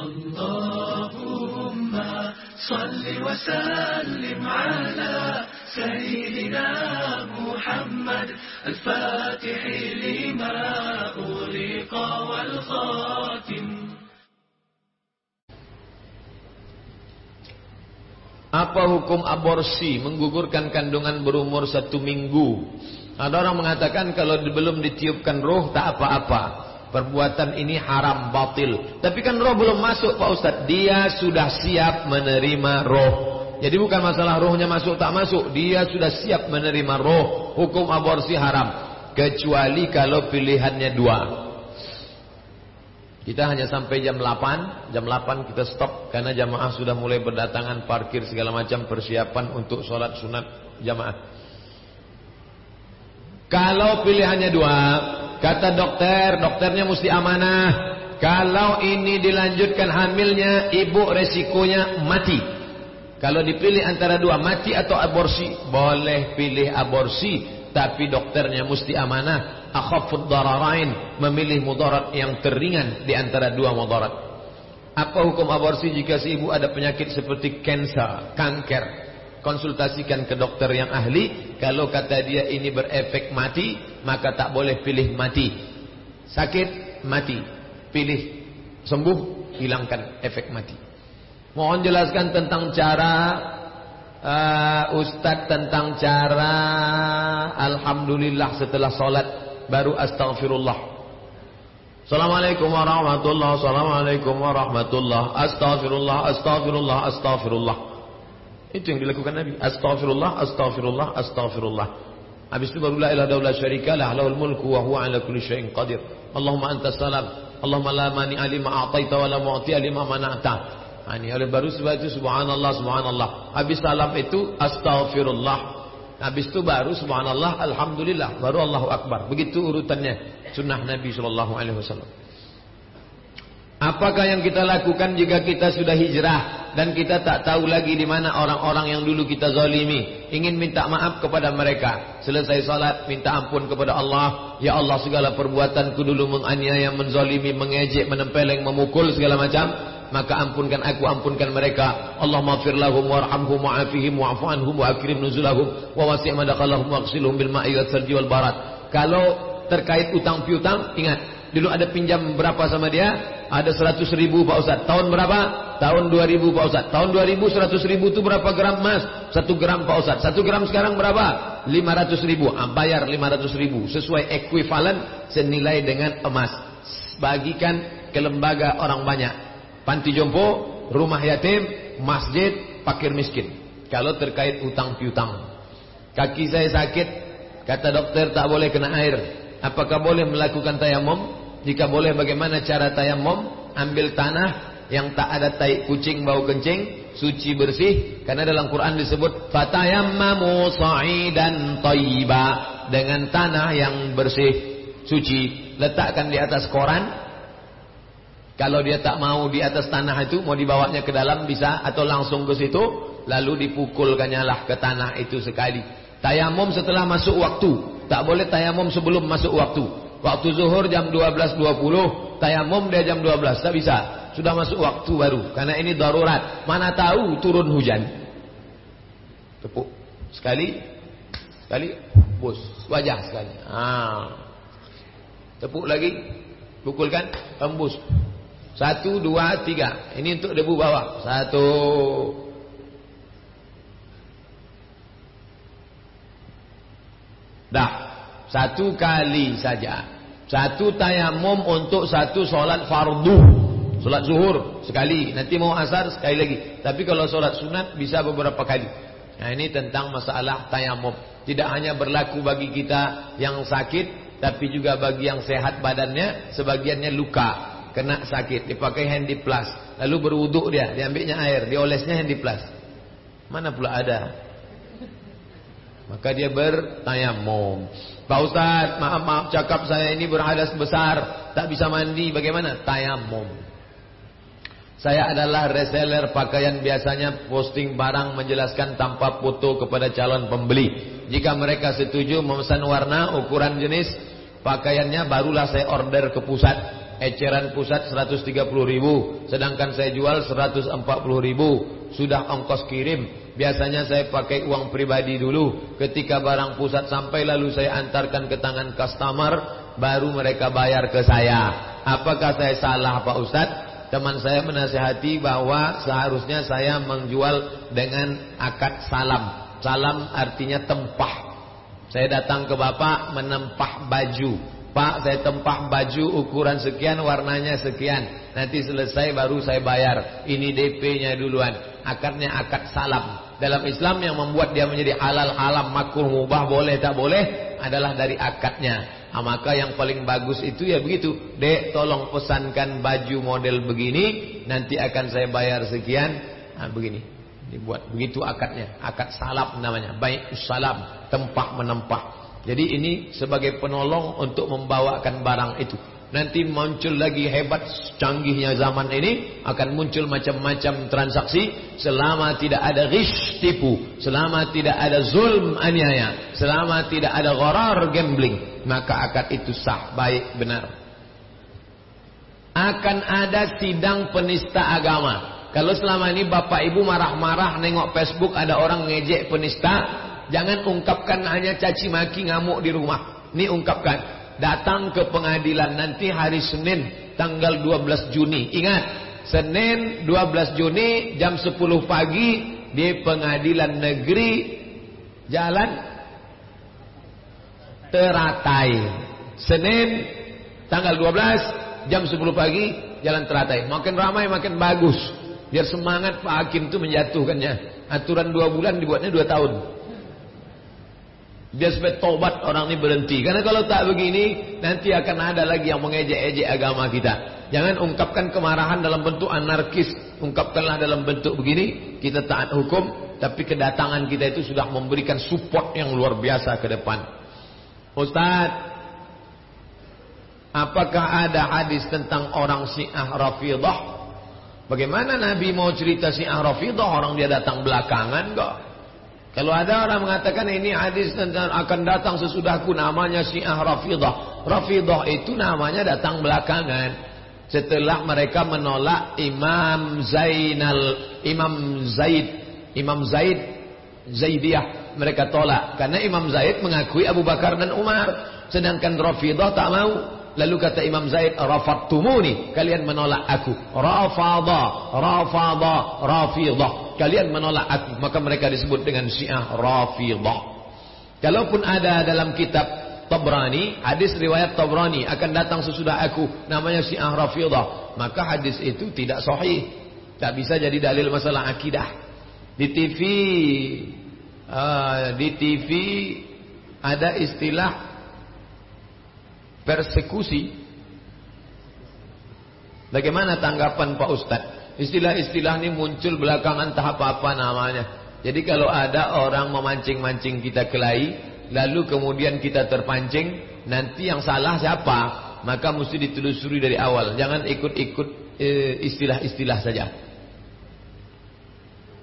اللهم صل وسلم على سيدنا محمد الفاتح لما أغلق والخاتم Apa hukum aborsi menggugurkan kandungan berumur satu minggu? Ada orang mengatakan kalau belum ditiupkan roh tak apa-apa. Perbuatan ini haram, batil. Tapi kan roh belum masuk Pak Ustaz. Dia sudah siap menerima roh. Jadi bukan masalah rohnya masuk tak masuk. Dia sudah siap menerima roh. Hukum aborsi haram. Kecuali kalau pilihannya dua. Kita hanya sampai jam 8. Jam 8 kita stop. Karena jamaah sudah mulai berdatangan. Parkir segala macam persiapan untuk sholat sunat jamaah. Kalau pilihannya dua. Kata dokter, dokternya mesti amanah. Kalau ini dilanjutkan hamilnya, ibu resikonya mati. Kalau dipilih antara dua, mati atau aborsi, boleh pilih aborsi. Tapi dokternya mesti amanah. Akhafud dararain, memilih mudarat yang teringan di antara dua mudarat. Apa hukum aborsi jika si ibu ada penyakit seperti kanker, kanker? Konsultasikan ke dokter yang ahli. Kalau kata dia ini berefek mati, maka tak boleh pilih mati. Sakit, mati. Pilih sembuh, hilangkan efek mati. Mohon jelaskan tentang cara uh, tentang cara Alhamdulillah setelah solat baru astagfirullah. Assalamualaikum warahmatullahi Assalamualaikum warahmatullahi Astagfirullah, astagfirullah, astagfirullah. Itu yang dilakukan Nabi. Astaghfirullah, astaghfirullah, astaghfirullah. Habis itu baru la ilaha illallah syarika lah, lahul mulku wa huwa ala kulli syai'in qadir. Allahumma antas salam. Allahumma la mani alima a'taita wa la mu'ti alima mana'ta. Ini oleh baru sebab itu subhanallah subhanallah. Habis salam itu astaghfirullah. Habis itu baru subhanallah alhamdulillah, baru Allahu akbar. Begitu urutannya sunnah Nabi sallallahu alaihi wasallam. Apakah yang kita lakukan jika kita sudah hijrah dan kita tak tahu lagi di mana orang-orang yang dulu kita zalimi? Ingin minta maaf kepada mereka. Selesai salat minta ampun kepada Allah. Ya Allah segala perbuatanku dulu menganiaya, menzalimi, mengejek, menempeleng, memukul segala macam. Maka ampunkan aku, ampunkan mereka. Allah maghfir lahum warhamhum wa'afihim wa'fu anhum nuzulahum wa wasi' madakhalahum wa bil ma'i wal salji wal barat. Kalau terkait utang piutang, ingat. Dulu ada pinjam berapa sama dia? ada 100 ribu Pak Ustaz. Tahun berapa? Tahun 2000 Pak Ustaz. Tahun 2000 100 ribu itu berapa gram emas? 1 gram Pak Ustaz. 1 gram sekarang berapa? 500 ribu. Ah, bayar 500 ribu. Sesuai ekuivalen senilai dengan emas. Bagikan ke lembaga orang banyak. Panti jompo, rumah yatim, masjid, pakir miskin. Kalau terkait utang piutang. Kaki saya sakit, kata dokter tak boleh kena air. Apakah boleh melakukan tayamum? Jika boleh bagaimana cara tayamum? Ambil tanah yang tak ada tai kucing bau kencing, suci bersih. Karena dalam Quran disebut fatayammamu sa'idan thayyiba dengan tanah yang bersih, suci. Letakkan di atas koran. Kalau dia tak mau di atas tanah itu, mau dibawanya ke dalam bisa atau langsung ke situ, lalu dipukulkannya lah ke tanah itu sekali. Tayamum setelah masuk waktu, tak boleh tayamum sebelum masuk waktu. Waktu zuhur jam 12.20, tayamum dia jam 12, tak bisa. Sudah masuk waktu baru, karena ini darurat. Mana tahu turun hujan. Tepuk sekali, sekali, bus, wajah sekali. Ah. Tepuk lagi, pukulkan, tembus. Satu, dua, tiga. Ini untuk debu bawah. Satu. Dah. Satu kali saja. Satu tayamum untuk satu solat fardu. Solat zuhur sekali. Nanti mau asar sekali lagi. Tapi kalau solat sunat bisa beberapa kali. Nah ini tentang masalah tayamum. Tidak hanya berlaku bagi kita yang sakit. Tapi juga bagi yang sehat badannya. Sebagiannya luka. Kena sakit. Dipakai handy plus. Lalu berwuduk dia. Diambilnya air. Diolesnya handy plus. Mana pula ada. Maka dia bertayamum. Pak Ustaz, maaf maaf cakap saya ini berhadas besar, tak bisa mandi, bagaimana? Tayamum. Saya adalah reseller pakaian biasanya posting barang menjelaskan tanpa foto kepada calon pembeli. Jika mereka setuju memesan warna, ukuran jenis pakaiannya barulah saya order ke pusat. Eceran pusat 130 ribu Sedangkan saya jual 140 ribu Sudah ongkos kirim Biasanya saya pakai uang pribadi dulu. Ketika barang pusat sampai Lalu saya antarkan ke tangan customer Baru mereka bayar ke saya. Apakah saya salah Pak Ustadz? Teman saya menasihati bahwa seharusnya saya menjual dengan akad salam. Salam artinya tempah. Saya datang ke bapak menempah baju. Pak saya tempah baju ukuran sekian warnanya sekian. Nanti selesai baru saya bayar. Ini DP-nya duluan. Akadnya akad salam Dalam Islam yang membuat dia menjadi halal halam makruh mubah boleh tak boleh Adalah dari akadnya. Nah, Maka yang paling bagus itu ya begitu. Dek tolong pesankan baju model begini Nanti akan saya bayar sekian. Nah, Begini. Dibuat begitu akadnya. Akad salam namanya. Baik salam Tempah menempah. Jadi ini sebagai penolong untuk membawakan barang itu. Nanti muncul lagi hebat canggihnya zaman ini akan muncul macam-macam transaksi selama tidak ada ghish tipu, selama tidak ada zulm aniaya, selama tidak ada gharar gambling, maka akad itu sah, baik, benar. Akan ada sidang penista agama. Kalau selama ini bapak ibu marah-marah nengok Facebook ada orang ngejek penista, Jangan ungkapkan hanya caci maki ngamuk di rumah. Ini ungkapkan. Datang ke pengadilan nanti hari Senin tanggal 12 Juni. Ingat, Senin 12 Juni jam 10 pagi di pengadilan negeri Jalan Teratai. Senin tanggal 12 jam 10 pagi Jalan Teratai. Makin ramai makin bagus. Biar semangat Pak Hakim itu menjatuhkannya. Aturan dua bulan dibuatnya dua tahun. Dia supaya tobat orang ini berhenti. Karena kalau tak begini, nanti akan ada lagi yang mengejek-ejek agama kita. Jangan ungkapkan kemarahan dalam bentuk anarkis. Ungkapkanlah dalam bentuk begini, kita taat hukum. Tapi kedatangan kita itu sudah memberikan support yang luar biasa ke depan. Ustaz, apakah ada hadis tentang orang Syiah Rafidah? Bagaimana Nabi mau cerita Syiah Rafidah? Orang dia datang belakangan kok. Kalau ada orang mengatakan ini hadis tentang akan datang sesudahku namanya Syiah Rafidah. Rafidah itu namanya datang belakangan. Setelah mereka menolak Imam Zainal Imam Zaid Imam Zaid Zaidiyah mereka tolak karena Imam Zaid mengakui Abu Bakar dan Umar sedangkan Rafidah tak mau Lalu kata Imam Zaid, Rafattumuni, kalian menolak aku. Rafada, Rafada, Rafidah. Kalian menolak aku. Maka mereka disebut dengan Syiah Rafidah. Kalaupun ada dalam kitab Tabrani, hadis riwayat Tabrani akan datang sesudah aku, namanya Syiah Rafidah. Maka hadis itu tidak sahih. Tak bisa jadi dalil masalah akidah. Di TV, uh, di TV ada istilah persekusi. Bagaimana tanggapan Pak Ustadz? Istilah-istilah ini muncul belakangan tahap apa namanya. Jadi kalau ada orang memancing-mancing kita kelahi, lalu kemudian kita terpancing, nanti yang salah siapa? Maka mesti ditelusuri dari awal. Jangan ikut-ikut eh, istilah-istilah saja.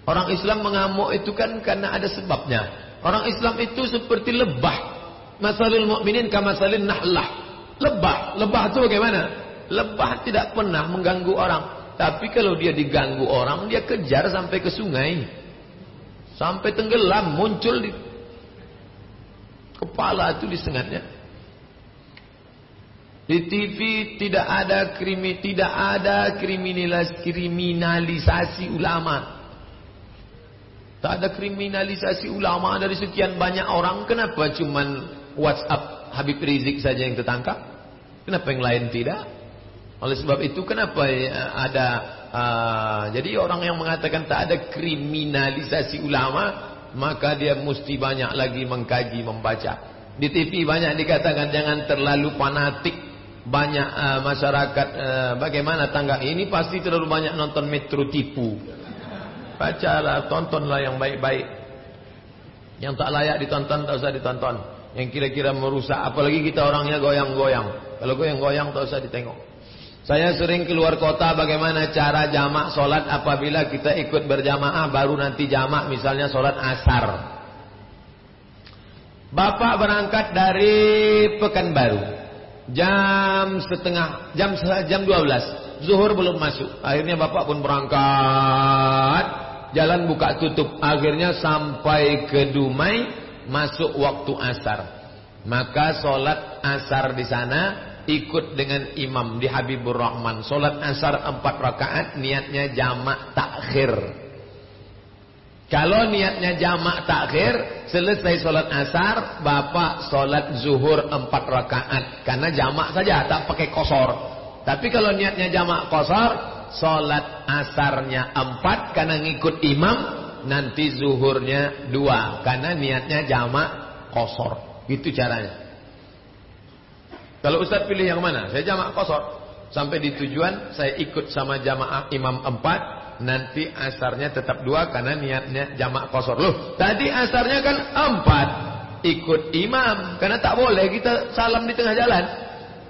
Orang Islam mengamuk itu kan karena ada sebabnya. Orang Islam itu seperti lebah. Masalul mu'minin kamasalin nahlah. Lebah, lebah itu bagaimana? Lebah tidak pernah mengganggu orang. Tapi kalau dia diganggu orang, dia kejar sampai ke sungai. Sampai tenggelam, muncul di kepala itu disengatnya. Di TV tidak ada krimi, tidak ada kriminalis, kriminalisasi ulama. Tak ada kriminalisasi ulama dari sekian banyak orang. Kenapa cuman WhatsApp Habib Rizik saja yang tertangkap? Kenapa yang lain tidak? Oleh sebab itu kenapa ya, ada uh, jadi orang yang mengatakan tak ada kriminalisasi ulama, maka dia mesti banyak lagi mengkaji, membaca. Di TV banyak dikatakan jangan terlalu fanatik. Banyak uh, masyarakat uh, bagaimana tangga ini pasti terlalu banyak nonton metro tipu. Bacalah, tontonlah yang baik-baik. Yang tak layak ditonton tak usah ditonton yang kira-kira merusak apalagi kita orangnya goyang-goyang kalau goyang-goyang tak usah ditengok saya sering keluar kota bagaimana cara jamak solat apabila kita ikut berjamaah baru nanti jamak misalnya solat asar Bapak berangkat dari Pekanbaru Jam setengah, jam jam 12. Zuhur belum masuk. Akhirnya bapak pun berangkat. Jalan buka tutup. Akhirnya sampai ke Dumai. Masuk waktu asar. Maka solat asar di sana ikut dengan imam di Habibur Rahman. Solat asar empat rakaat niatnya jamak takhir. Kalau niatnya jamak takhir, selesai solat asar, bapak solat zuhur empat rakaat. Karena jamak saja, tak pakai kosor. Tapi kalau niatnya jamak kosor, solat asarnya empat karena ngikut imam, nanti zuhurnya dua. Karena niatnya jamak kosor. Itu caranya. Kalau Ustaz pilih yang mana? Saya jamak kosor. Sampai di tujuan, saya ikut sama jamaah imam empat, nanti asarnya tetap dua karena niatnya jamak kosor. Loh, tadi asarnya kan empat. Ikut imam. Karena tak boleh kita salam di tengah jalan.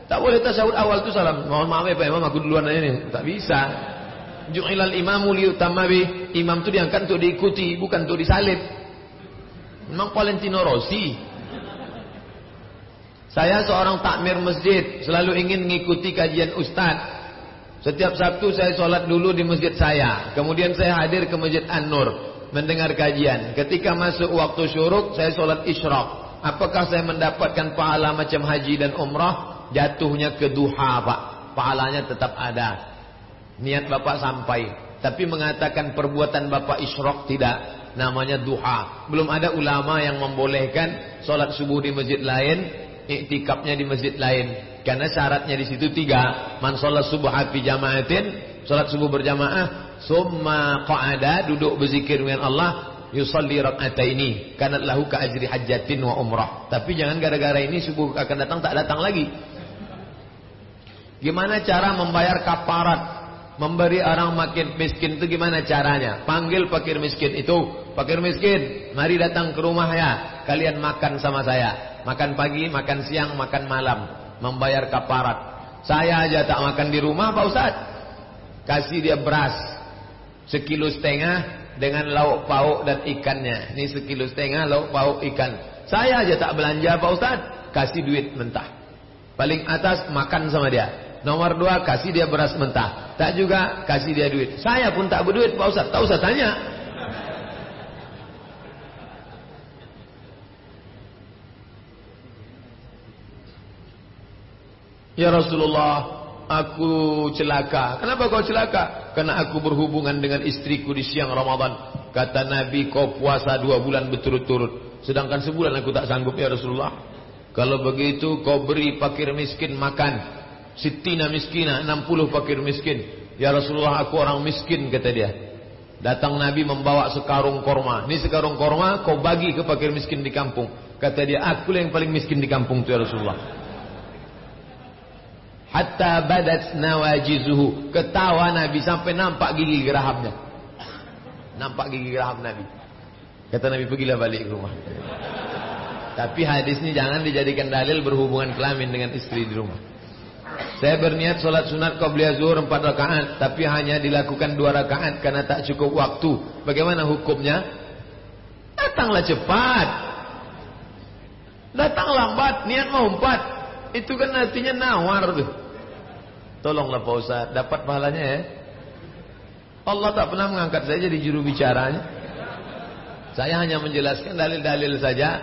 Tak boleh tasawuf awal itu salam. Mohon maaf ya Pak Imam, aku duluan aja nih. Tak bisa. Ju'ilal imamu liyutama bih. Imam itu diangkat untuk diikuti, bukan untuk disalib. Memang Valentino Rossi. Saya seorang takmir masjid, selalu ingin mengikuti kajian ustaz. Setiap Sabtu saya sholat dulu di masjid saya. Kemudian saya hadir ke masjid An-Nur. Mendengar kajian. Ketika masuk waktu syuruk, saya sholat isyraq. Apakah saya mendapatkan pahala macam haji dan umrah? Jatuhnya ke duha pak. Pahalanya tetap ada. Niat bapak sampai. Tapi mengatakan perbuatan bapak isyraq tidak. Namanya duha. Belum ada ulama yang membolehkan sholat subuh di masjid lain. Iktikafnya di masjid lain. Karena syaratnya di situ tiga. Man sholat subuh fi jamaatin, sholat subuh berjamaah, summa qa'ada duduk berzikir dengan Allah, yusalli ini karena lahu ka ajri hajjatin wa umrah. Tapi jangan gara-gara ini subuh akan datang tak datang lagi. Gimana cara membayar kaparat? Memberi orang makin miskin itu gimana caranya? Panggil fakir miskin itu. Fakir miskin, mari datang ke rumah ya. Kalian makan sama saya. Makan pagi, makan siang, makan malam membayar kaparat. Saya aja tak makan di rumah Pak Ustaz. Kasih dia beras sekilo setengah dengan lauk pauk dan ikannya. Ini sekilo setengah lauk pauk ikan. Saya aja tak belanja Pak Ustaz. Kasih duit mentah. Paling atas makan sama dia. Nomor dua kasih dia beras mentah. Tak juga kasih dia duit. Saya pun tak berduit Pak Ustaz. Tak usah tanya. Ya Rasulullah, aku celaka. Kenapa kau celaka? Karena aku berhubungan dengan istriku di siang Ramadan. Kata Nabi, kau puasa dua bulan berturut-turut. Sedangkan sebulan aku tak sanggup ya Rasulullah. Kalau begitu kau beri fakir miskin makan. Sitina miskina, 60 fakir miskin. Ya Rasulullah aku orang miskin kata dia. Datang Nabi membawa sekarung korma. Ini sekarung korma kau bagi ke fakir miskin di kampung. Kata dia, aku yang paling miskin di kampung itu ya Rasulullah hatta badat nawajizuhu. Ketawa Nabi sampai nampak gigi gerahamnya nampak gigi geraham Nabi. Kata Nabi pergilah balik ke rumah. Tapi hadis ini jangan dijadikan dalil berhubungan kelamin dengan istri di rumah. Saya berniat solat sunat qabliyah zuhur 4 rakaat tapi hanya dilakukan 2 rakaat karena tak cukup waktu. Bagaimana hukumnya? Datanglah cepat. Datang lambat niat mau 4 itu kan artinya nawar. tuh Tolonglah Pak Ustaz, dapat pahalanya ya. Allah tak pernah mengangkat saya jadi juru bicaranya. Saya hanya menjelaskan dalil-dalil saja.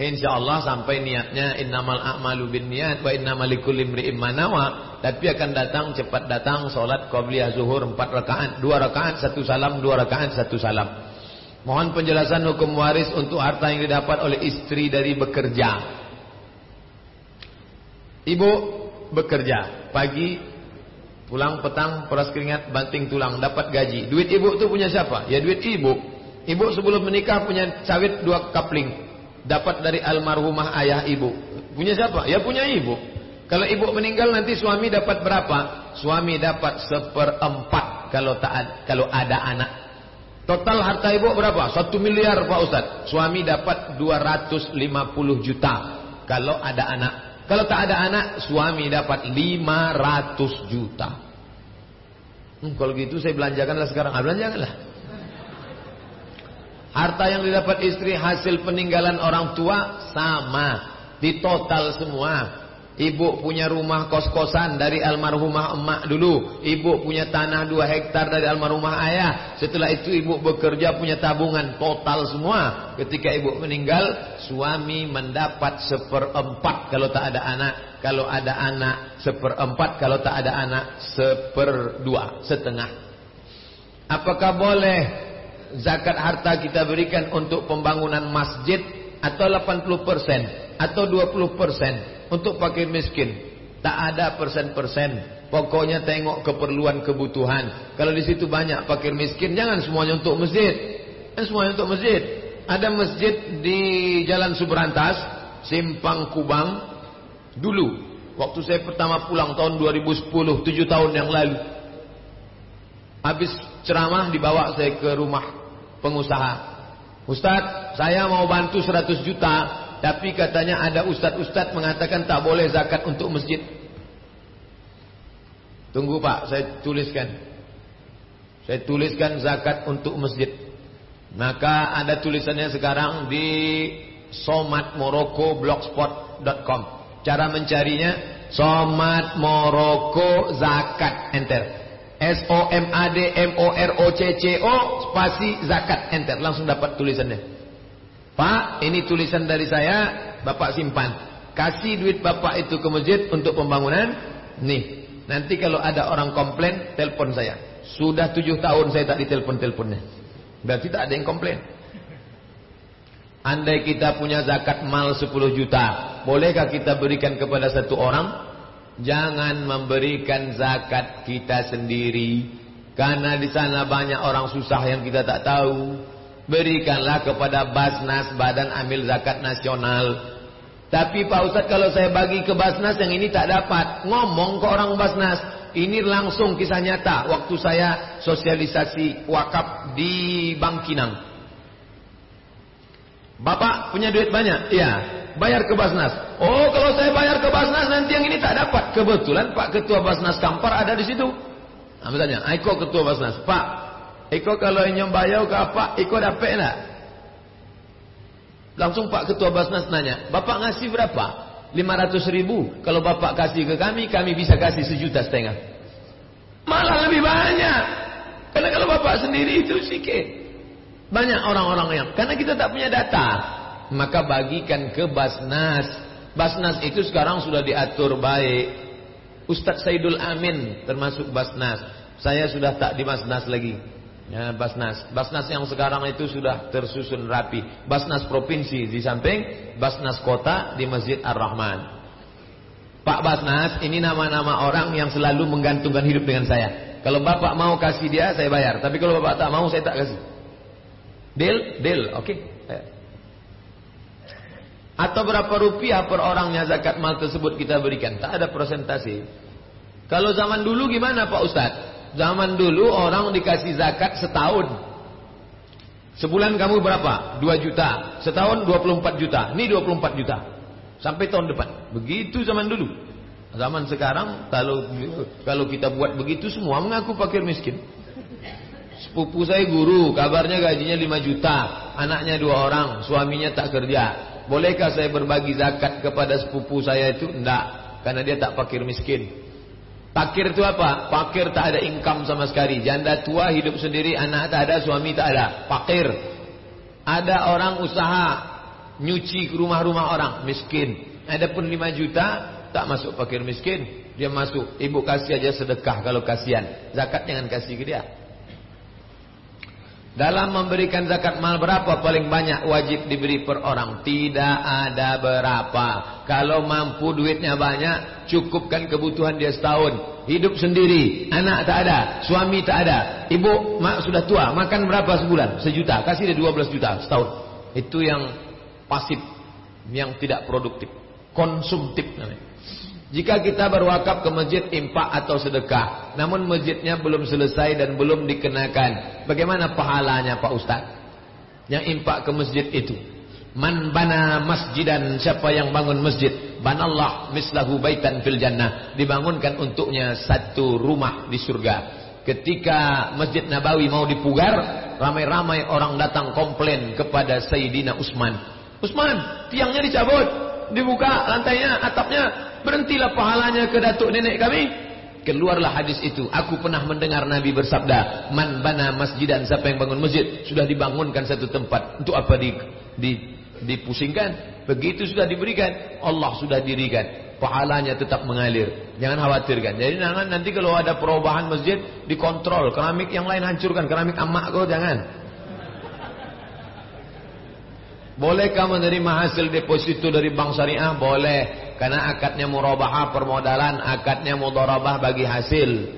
Insya Allah sampai niatnya innamal a'malu bin niat wa innamal likulli imri'in manawa. Tapi akan datang cepat datang solat qabliyah zuhur empat rakaat, dua rakaat satu salam, dua rakaat satu salam. Mohon penjelasan hukum waris untuk harta yang didapat oleh istri dari bekerja. Ibu bekerja pagi pulang petang peras keringat banting tulang dapat gaji. Duit ibu itu punya siapa? Ya duit ibu. Ibu sebelum menikah punya sawit dua kapling. Dapat dari almarhumah ayah ibu. Punya siapa? Ya punya ibu. Kalau ibu meninggal nanti suami dapat berapa? Suami dapat seperempat kalau tak kalau ada anak. Total harta ibu berapa? Satu miliar pak ustad suami dapat 250 juta kalau ada anak kalau tak ada anak, suami dapat 500 juta. Hmm, kalau gitu saya belanjakanlah sekarang. Ah, belanjakanlah. Harta yang didapat istri hasil peninggalan orang tua sama. Di total semua. Ibu punya rumah kos-kosan dari almarhumah emak dulu. Ibu punya tanah dua hektar dari almarhumah ayah. Setelah itu ibu bekerja punya tabungan total semua. Ketika ibu meninggal, suami mendapat seperempat kalau tak ada anak. Kalau ada anak, seperempat. Kalau tak ada anak, seperdua, setengah. Apakah boleh zakat harta kita berikan untuk pembangunan masjid atau 80% atau 20%? Untuk fakir miskin. Tak ada persen-persen. Pokoknya tengok keperluan kebutuhan. Kalau di situ banyak fakir miskin, jangan semuanya untuk masjid. Jangan semuanya untuk masjid. Ada masjid di Jalan Subrantas, Simpang Kubang. Dulu, waktu saya pertama pulang tahun 2010, 7 tahun yang lalu. Habis ceramah dibawa saya ke rumah pengusaha. Ustaz, saya mau bantu 100 juta tapi katanya ada ustad-ustad mengatakan tak boleh zakat untuk masjid. Tunggu Pak, saya tuliskan. Saya tuliskan zakat untuk masjid. Maka ada tulisannya sekarang di somatmorocco.blogspot.com. Cara mencarinya Somat Morocco Zakat Enter. S O M A D M O R O C C O spasi zakat enter langsung dapat tulisannya. Pak, ini tulisan dari saya, Bapak simpan. Kasih duit Bapak itu ke masjid untuk pembangunan. Nih, nanti kalau ada orang komplain, telepon saya. Sudah tujuh tahun saya tak ditelepon-teleponnya. Berarti tak ada yang komplain. Andai kita punya zakat mal 10 juta, bolehkah kita berikan kepada satu orang? Jangan memberikan zakat kita sendiri. Karena di sana banyak orang susah yang kita tak tahu. Berikanlah kepada Basnas Badan Amil Zakat Nasional. Tapi Pak Ustadz kalau saya bagi ke Basnas yang ini tak dapat. Ngomong ke orang Basnas. Ini langsung kisah nyata. Waktu saya sosialisasi wakaf di Bangkinang. Bapak punya duit banyak? Iya. Bayar ke Basnas. Oh kalau saya bayar ke Basnas nanti yang ini tak dapat. Kebetulan Pak Ketua Basnas Kampar ada di situ. Nah, misalnya, Aiko Ketua Basnas. Pak, Iko kalau inyong bayar ke apa, Iko dapat nak? Langsung Pak Ketua Basnas nanya, Bapak ngasih berapa? 500 ribu. Kalau Bapak kasih ke kami, kami bisa kasih sejuta setengah. Malah lebih banyak. Karena kalau Bapak sendiri itu sikit. Banyak orang-orang yang, karena kita tak punya data. Maka bagikan ke Basnas. Basnas itu sekarang sudah diatur baik. Ustadz Saidul Amin termasuk Basnas. Saya sudah tak di Basnas lagi. Ya, Basnas. Basnas yang sekarang itu sudah tersusun rapi. Basnas provinsi di samping, Basnas kota di Masjid Ar-Rahman. Pak Basnas, ini nama-nama orang yang selalu menggantungkan hidup dengan saya. Kalau Bapak mau kasih dia, saya bayar. Tapi kalau Bapak tak mau, saya tak kasih. Deal? Deal, oke. Okay. Atau berapa rupiah per orangnya zakat mal tersebut kita berikan? Tak ada presentasi. Kalau zaman dulu gimana Pak Ustadz? Zaman dulu orang dikasih zakat setahun. Sebulan kamu berapa? 2 juta. Setahun 24 juta. Ini 24 juta. Sampai tahun depan. Begitu zaman dulu. Zaman sekarang kalau kalau kita buat begitu semua mengaku fakir miskin. Sepupu saya guru, kabarnya gajinya 5 juta, anaknya dua orang, suaminya tak kerja. Bolehkah saya berbagi zakat kepada sepupu saya itu? Tidak, karena dia tak fakir miskin. Pakir itu apa? Pakir tak ada income sama sekali. Janda tua hidup sendiri, anak tak ada, suami tak ada. Pakir. Ada orang usaha nyuci rumah-rumah orang, miskin. Ada pun 5 juta, tak masuk pakir miskin. Dia masuk, ibu kasih aja sedekah kalau kasihan. Zakat jangan kasih ke dia. Dalam memberikan zakat mal berapa paling banyak wajib diberi per orang? Tidak ada berapa. Kalau mampu duitnya banyak, cukupkan kebutuhan dia setahun. Hidup sendiri, anak tak ada, suami tak ada. Ibu mak sudah tua, makan berapa sebulan? Sejuta, kasih dia 12 juta setahun. Itu yang pasif, yang tidak produktif. Konsumtif namanya. Jika kita berwakaf ke masjid impak atau sedekah, namun masjidnya belum selesai dan belum dikenakan, bagaimana pahalanya Pak Ustaz? Yang impak ke masjid itu. Man bana masjidan, siapa yang bangun masjid, banallah mislahu baitan fil jannah, dibangunkan untuknya satu rumah di surga. Ketika Masjid Nabawi mau dipugar, ramai-ramai orang datang komplain kepada Sayyidina Utsman. Utsman, tiangnya dicabut, dibuka lantainya, atapnya Berhentilah pahalanya ke datuk nenek kami. Keluarlah hadis itu. Aku pernah mendengar Nabi bersabda, "Man bana masjidan, siapa yang bangun masjid, sudah dibangunkan satu tempat. Untuk apa di, di dipusingkan? Begitu sudah diberikan, Allah sudah dirikan. Pahalanya tetap mengalir. Jangan khawatirkan. Jadi jangan nanti kalau ada perubahan masjid dikontrol, keramik yang lain hancurkan, keramik amak kau jangan. Bolehkah menerima hasil deposito dari bank syariah? Boleh. Karena akadnya murabahah permodalan, akadnya mudharabah bagi hasil.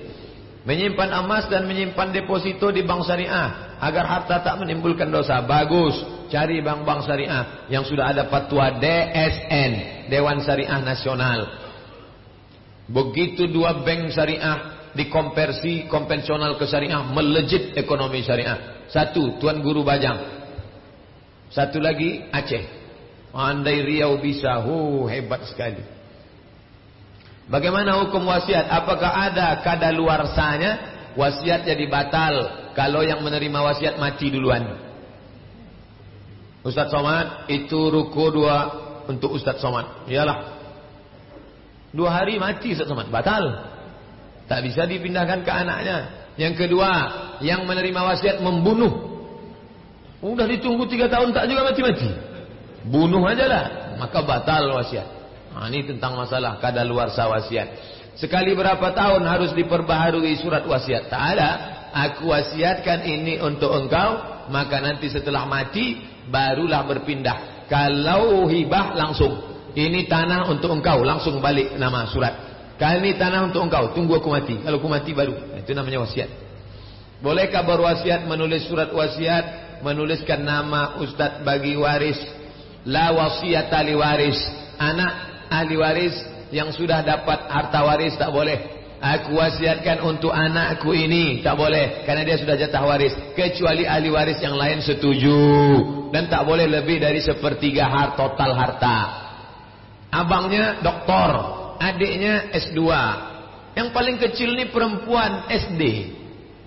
Menyimpan emas dan menyimpan deposito di bank syariah agar harta tak menimbulkan dosa. Bagus. Cari bank-bank syariah yang sudah ada fatwa DSN, Dewan Syariah Nasional. Begitu dua bank syariah dikonversi konvensional ke syariah, melejit ekonomi syariah. Satu, Tuan Guru Bajang. Satu lagi Aceh. Andai Riau bisa, hu hebat sekali. Bagaimana hukum wasiat? Apakah ada kada luar sana? Wasiat jadi batal kalau yang menerima wasiat mati duluan. Ustaz Somad, itu ruko dua untuk Ustaz Somad. Iyalah. Dua hari mati Ustaz Somad, batal. Tak bisa dipindahkan ke anaknya. Yang kedua, yang menerima wasiat membunuh Udah ditunggu tiga tahun tak juga mati-mati. Bunuh aja lah. Maka batal wasiat. Nah, ini tentang masalah kadal luar wasiat. Sekali berapa tahun harus diperbaharui surat wasiat? Tak ada. Aku wasiatkan ini untuk engkau. Maka nanti setelah mati barulah berpindah. Kalau hibah langsung. Ini tanah untuk engkau. Langsung balik nama surat. Kali ini tanah untuk engkau. Tunggu aku mati. Kalau aku mati baru. Itu namanya wasiat. Bolehkah berwasiat menulis surat wasiat menuliskan nama ustaz bagi waris la wasiat ahli waris. Anak ahli waris yang sudah dapat harta waris tak boleh. Aku wasiatkan untuk anakku ini. Tak boleh karena dia sudah jatah waris. Kecuali ahli waris yang lain setuju. Dan tak boleh lebih dari sepertiga harta total harta. Abangnya doktor adiknya S2 yang paling kecil ni perempuan SD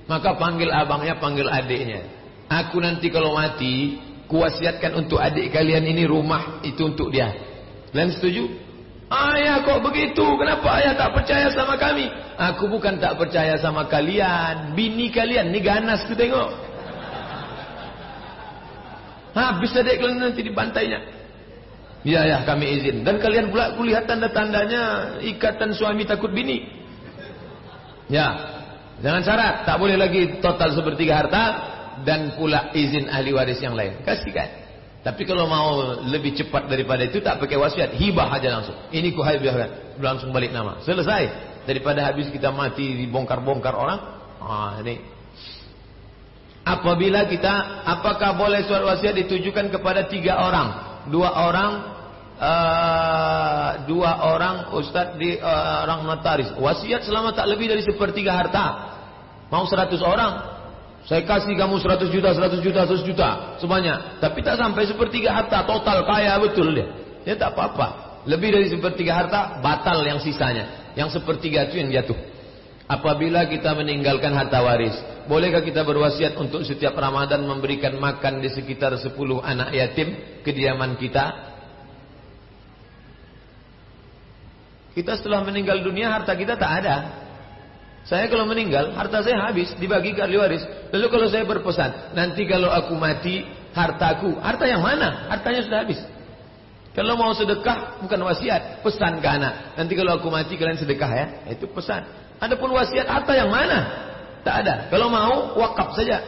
maka panggil abangnya panggil adiknya. Aku nanti kalau mati, kuwasiatkan untuk adik kalian ini rumah itu untuk dia. Kalian setuju? Ayah kok begitu? Kenapa ayah tak percaya sama kami? Aku bukan tak percaya sama kalian. Bini kalian ni ganas ku tengok. Habis adik kalian nanti dibantainya. Ya ya kami izin. Dan kalian pula kulihat tanda-tandanya ikatan suami takut bini. Ya. Jangan syarat. Tak boleh lagi total sepertiga harta dan pula izin ahli waris yang lain. Kasihkan. Tapi kalau mau lebih cepat daripada itu tak pakai wasiat, hibah aja langsung. Ini ku hibahkan, langsung balik nama. Selesai. Daripada habis kita mati dibongkar-bongkar orang. Ah ini. Apabila kita apakah boleh surat wasiat ditujukan kepada tiga orang? Dua orang uh, dua orang ustaz di uh, orang notaris. Wasiat selama tak lebih dari sepertiga harta. Mau seratus orang, saya kasih kamu 100 juta, 100 juta, 100 juta semuanya. Tapi tak sampai sepertiga harta total kaya betul dia. Ya tak apa-apa. Lebih dari sepertiga harta batal yang sisanya. Yang sepertiga itu yang jatuh. Apabila kita meninggalkan harta waris, bolehkah kita berwasiat untuk setiap Ramadan memberikan makan di sekitar 10 anak yatim kediaman kita? Kita setelah meninggal dunia harta kita tak ada. Saya kalau meninggal, harta saya habis, dibagi ke ahli waris. Lalu kalau saya berpesan, nanti kalau aku mati, hartaku, harta yang mana? Hartanya sudah habis. Kalau mau sedekah, bukan wasiat, pesan ke anak. Nanti kalau aku mati, kalian sedekah ya. Itu pesan. Adapun wasiat, harta yang mana? Tak ada. Kalau mau, wakaf saja.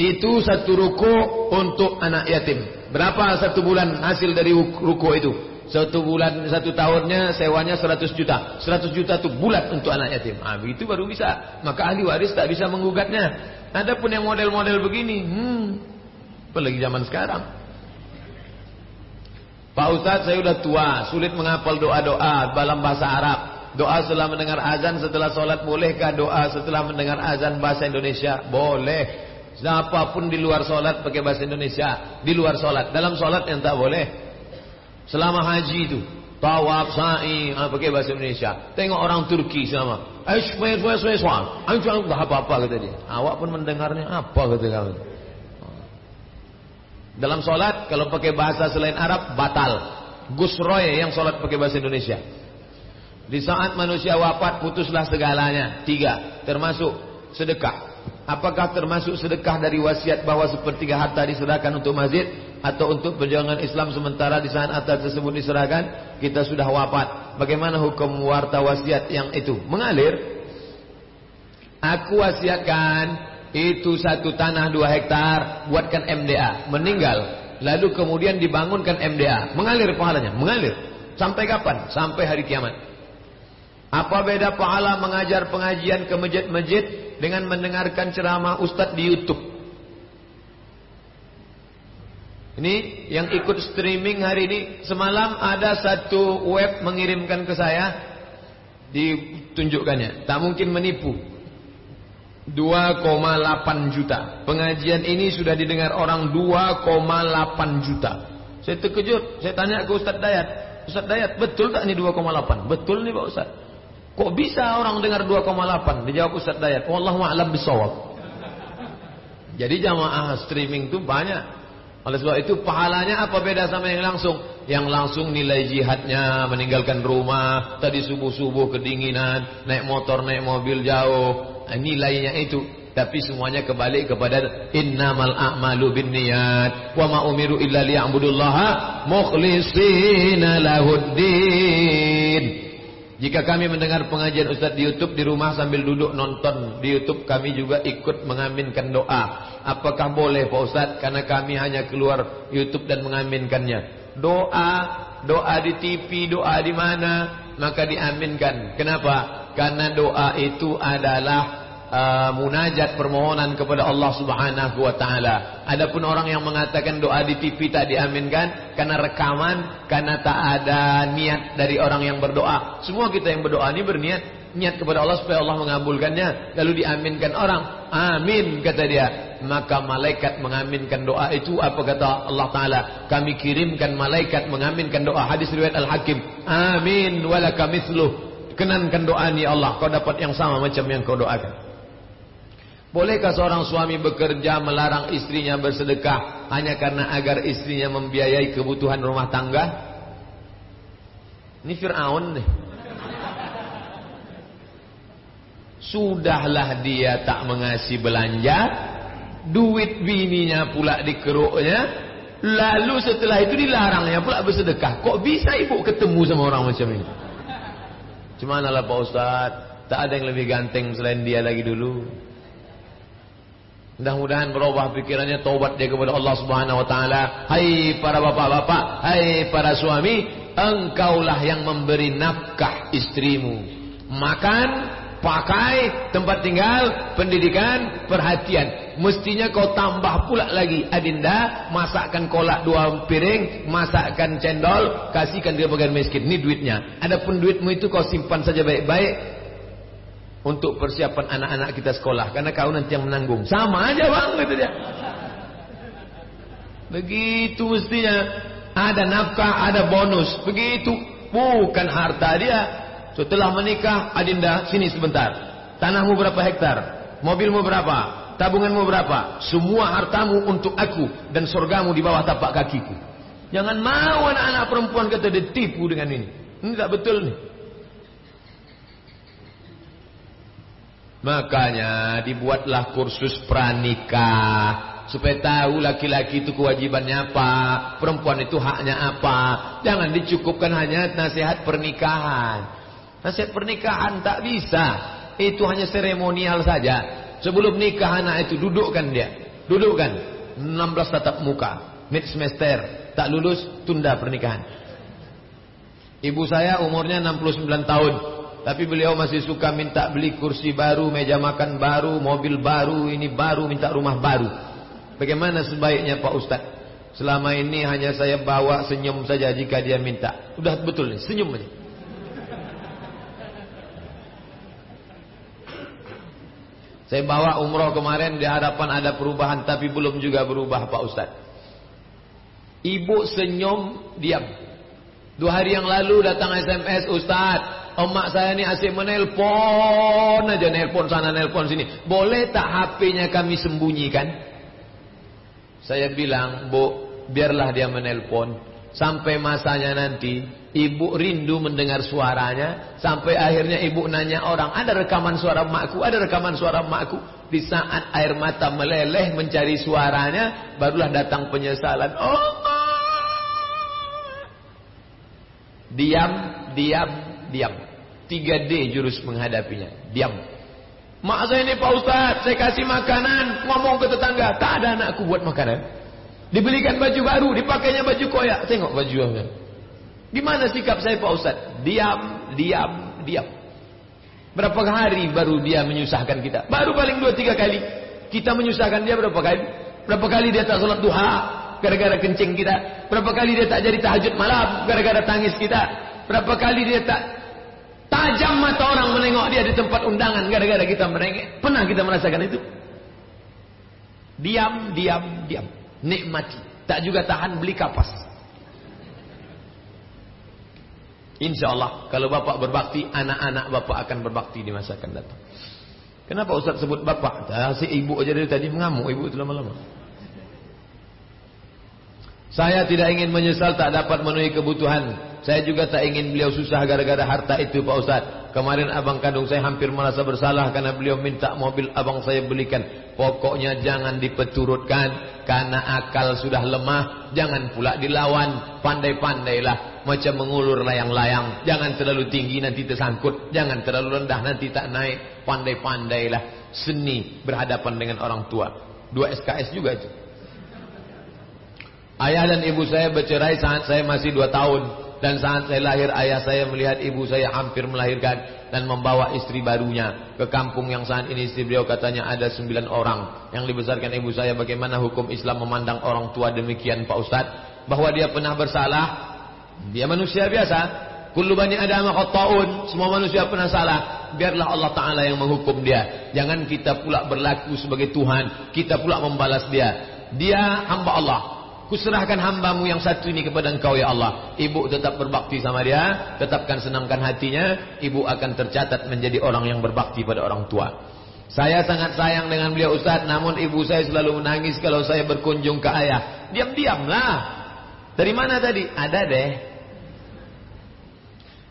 Itu satu ruko untuk anak yatim. Berapa satu bulan hasil dari ruko itu? Satu bulan, satu tahunnya sewanya 100 juta. 100 juta itu bulat untuk anak yatim. Ah, itu baru bisa. Maka ahli waris tak bisa menggugatnya. Ada pun yang model-model begini. Hmm. Apalagi zaman sekarang. Pak Ustaz saya sudah tua. Sulit menghafal doa-doa dalam bahasa Arab. Doa setelah mendengar azan setelah solat. Bolehkah doa setelah mendengar azan bahasa Indonesia? Boleh. Siapa pun di luar solat pakai bahasa Indonesia. Di luar solat. Dalam solat yang tak boleh. Selama haji itu tawaf sa'i ha, pakai bahasa Indonesia. Tengok orang Turki. Aishway sway sway sway. Anjang dah apa-apa kata dia. Awak pun mendengarnya apa kata kamu. Dalam solat kalau pakai bahasa selain Arab batal. Gus Roy yang solat pakai bahasa Indonesia. Di saat manusia wafat putuslah segalanya. Tiga. Termasuk sedekah. Apakah termasuk sedekah dari wasiat bahwa sepertiga harta diserahkan untuk masjid atau untuk perjuangan Islam sementara di saat harta tersebut diserahkan kita sudah wafat. Bagaimana hukum warta wasiat yang itu? Mengalir. Aku wasiatkan itu satu tanah dua hektar buatkan MDA. Meninggal. Lalu kemudian dibangunkan MDA. Mengalir pahalanya. Mengalir. Sampai kapan? Sampai hari kiamat. Apa beda pahala mengajar pengajian ke masjid-masjid dengan mendengarkan ceramah ustaz di YouTube? Ini yang ikut streaming hari ini semalam ada satu web mengirimkan ke saya ditunjukkannya. Tak mungkin menipu. 2,8 juta. Pengajian ini sudah didengar orang 2,8 juta. Saya terkejut. Saya tanya ke Ustaz Dayat. Ustaz Dayat, betul tak ini 2,8? Betul nih Pak Ustaz. Kok bisa orang dengar 2,8? Dijawab Ustaz Dayat. Wallahu a'lam bisawab. Jadi jamaah streaming itu banyak. Oleh sebab itu pahalanya apa beda sama yang langsung? Yang langsung nilai jihadnya meninggalkan rumah, tadi subuh-subuh kedinginan, naik motor, naik mobil jauh. Nah, nilainya itu. Tapi semuanya kembali kepada innamal a'malu binniyat wa ma umiru illa liya'budullaha mukhlishina lahuddin. Jika kami mendengar pengajian Ustaz di YouTube di rumah sambil duduk nonton di YouTube kami juga ikut mengaminkan doa. Apakah boleh Pak Ustaz? Karena kami hanya keluar YouTube dan mengaminkannya. Doa, doa di TV, doa di mana, maka diaminkan. Kenapa? Karena doa itu adalah uh, munajat permohonan kepada Allah Subhanahu wa taala. Adapun orang yang mengatakan doa di TV tak diaminkan karena rekaman, karena tak ada niat dari orang yang berdoa. Semua kita yang berdoa ini berniat niat kepada Allah supaya Allah mengabulkannya lalu diaminkan orang. Amin kata dia. Maka malaikat mengaminkan doa itu apa kata Allah taala? Kami kirimkan malaikat mengaminkan doa. Hadis riwayat Al-Hakim. Amin walaka mithluh. Kenankan doa ni Allah kau dapat yang sama macam yang kau doakan. Bolehkah seorang suami bekerja melarang istrinya bersedekah hanya karena agar istrinya membiayai kebutuhan rumah tangga? Ini Fir'aun nih. Sudahlah dia tak mengasih belanja, duit bininya pula dikeruknya, lalu setelah itu dilarangnya pula bersedekah. Kok bisa ibu ketemu sama orang macam ini? Cuma lah Pak Ustaz, tak ada yang lebih ganteng selain dia lagi dulu. Mudah-mudahan berubah pikirannya taubat dia kepada Allah Subhanahu wa taala. Hai para bapak-bapak, hai para suami, engkaulah yang memberi nafkah istrimu. Makan, pakai, tempat tinggal, pendidikan, perhatian. Mestinya kau tambah pula lagi adinda, masakkan kolak dua piring, masakkan cendol, kasihkan dia bagian miskin. Ini duitnya. Adapun duitmu itu kau simpan saja baik-baik untuk persiapan anak-anak kita sekolah. Karena kau nanti yang menanggung. Sama aja bang gitu dia. Begitu mestinya. Ada nafkah ada bonus. Begitu. Bukan harta dia. Setelah menikah adinda sini sebentar. Tanahmu berapa hektar? Mobilmu berapa? Tabunganmu berapa? Semua hartamu untuk aku dan surgamu di bawah tapak kakiku. Jangan mau anak-anak perempuan kata ditipu dengan ini. Ini tak betul nih Makanya dibuatlah kursus pranikah supaya tahu laki-laki itu kewajibannya apa, perempuan itu haknya apa. Jangan dicukupkan hanya nasihat pernikahan. Nasihat pernikahan tak bisa. Itu hanya seremonial saja. Sebelum nikah anak itu dudukkan dia. Dudukkan. 16 tatap muka. Mid semester. Tak lulus, tunda pernikahan. Ibu saya umurnya 69 tahun. Tapi beliau masih suka minta beli kursi baru, meja makan baru, mobil baru, ini baru, minta rumah baru. Bagaimana sebaiknya Pak Ustaz? Selama ini hanya saya bawa senyum saja jika dia minta. Udah betul nih, senyum aja. Saya bawa umroh kemarin di hadapan ada perubahan tapi belum juga berubah Pak Ustaz. Ibu senyum diam. Dua hari yang lalu datang SMS Ustaz Emak saya ini asyik menelpon aja nelpon sana nelpon sini. Boleh tak HP-nya kami sembunyikan? Saya bilang, "Bu, biarlah dia menelpon. Sampai masanya nanti ibu rindu mendengar suaranya. Sampai akhirnya ibu nanya orang, ada rekaman suara makku, ada rekaman suara makku. Di saat air mata meleleh mencari suaranya, barulah datang penyesalan. Oh, Diam, diam, diam. 3D jurus menghadapinya. Diam. Mak saya ini Pak Ustaz, saya kasih makanan, ngomong ke tetangga, tak ada anakku buat makanan. Dibelikan baju baru, dipakainya baju koyak. Tengok bajunya. Gimana sikap saya Pak Ustaz? Diam, diam, diam. Berapa hari baru dia menyusahkan kita? Baru paling dua tiga kali. Kita menyusahkan dia berapa kali? Berapa kali dia tak salat duha? Gara-gara kencing kita. Berapa kali dia tak jadi tahajud malam? Gara-gara tangis kita. Berapa kali dia tak tajam mata orang menengok dia di tempat undangan? Gara-gara kita merengek. Pernah kita merasakan itu? Diam, diam, diam nikmati. Tak juga tahan beli kapas. Insya Allah kalau bapak berbakti, anak-anak bapak akan berbakti di masa akan datang. Kenapa Ustaz sebut bapak? Ah, si ibu aja dari tadi mengamuk ibu itu lama-lama. Saya tidak ingin menyesal tak dapat memenuhi kebutuhan saya juga tak ingin beliau susah gara-gara harta itu Pak Ustaz. Kemarin abang kandung saya hampir merasa bersalah karena beliau minta mobil abang saya belikan. Pokoknya jangan dipeturutkan karena akal sudah lemah. Jangan pula dilawan. Pandai-pandailah macam mengulur layang-layang. Jangan terlalu tinggi nanti tersangkut. Jangan terlalu rendah nanti tak naik. Pandai-pandailah seni berhadapan dengan orang tua. Dua SKS juga itu. Ayah dan ibu saya bercerai saat saya masih dua tahun. Dan saat saya lahir ayah saya melihat ibu saya hampir melahirkan dan membawa istri barunya ke kampung yang saat ini istri beliau katanya ada sembilan orang. Yang dibesarkan ibu saya bagaimana hukum Islam memandang orang tua demikian Pak Ustaz bahwa dia pernah bersalah? Dia manusia biasa. Kullu bani adama khata'un semua manusia pernah salah. Biarlah Allah Ta'ala yang menghukum dia. Jangan kita pula berlaku sebagai Tuhan. Kita pula membalas dia. Dia hamba Allah Kuserahkan hambamu yang satu ini kepada engkau ya Allah. Ibu tetap berbakti sama dia. Tetapkan senangkan hatinya. Ibu akan tercatat menjadi orang yang berbakti pada orang tua. Saya sangat sayang dengan beliau Ustaz. Namun ibu saya selalu menangis kalau saya berkunjung ke ayah. Diam-diamlah. Dari mana tadi? Ada deh.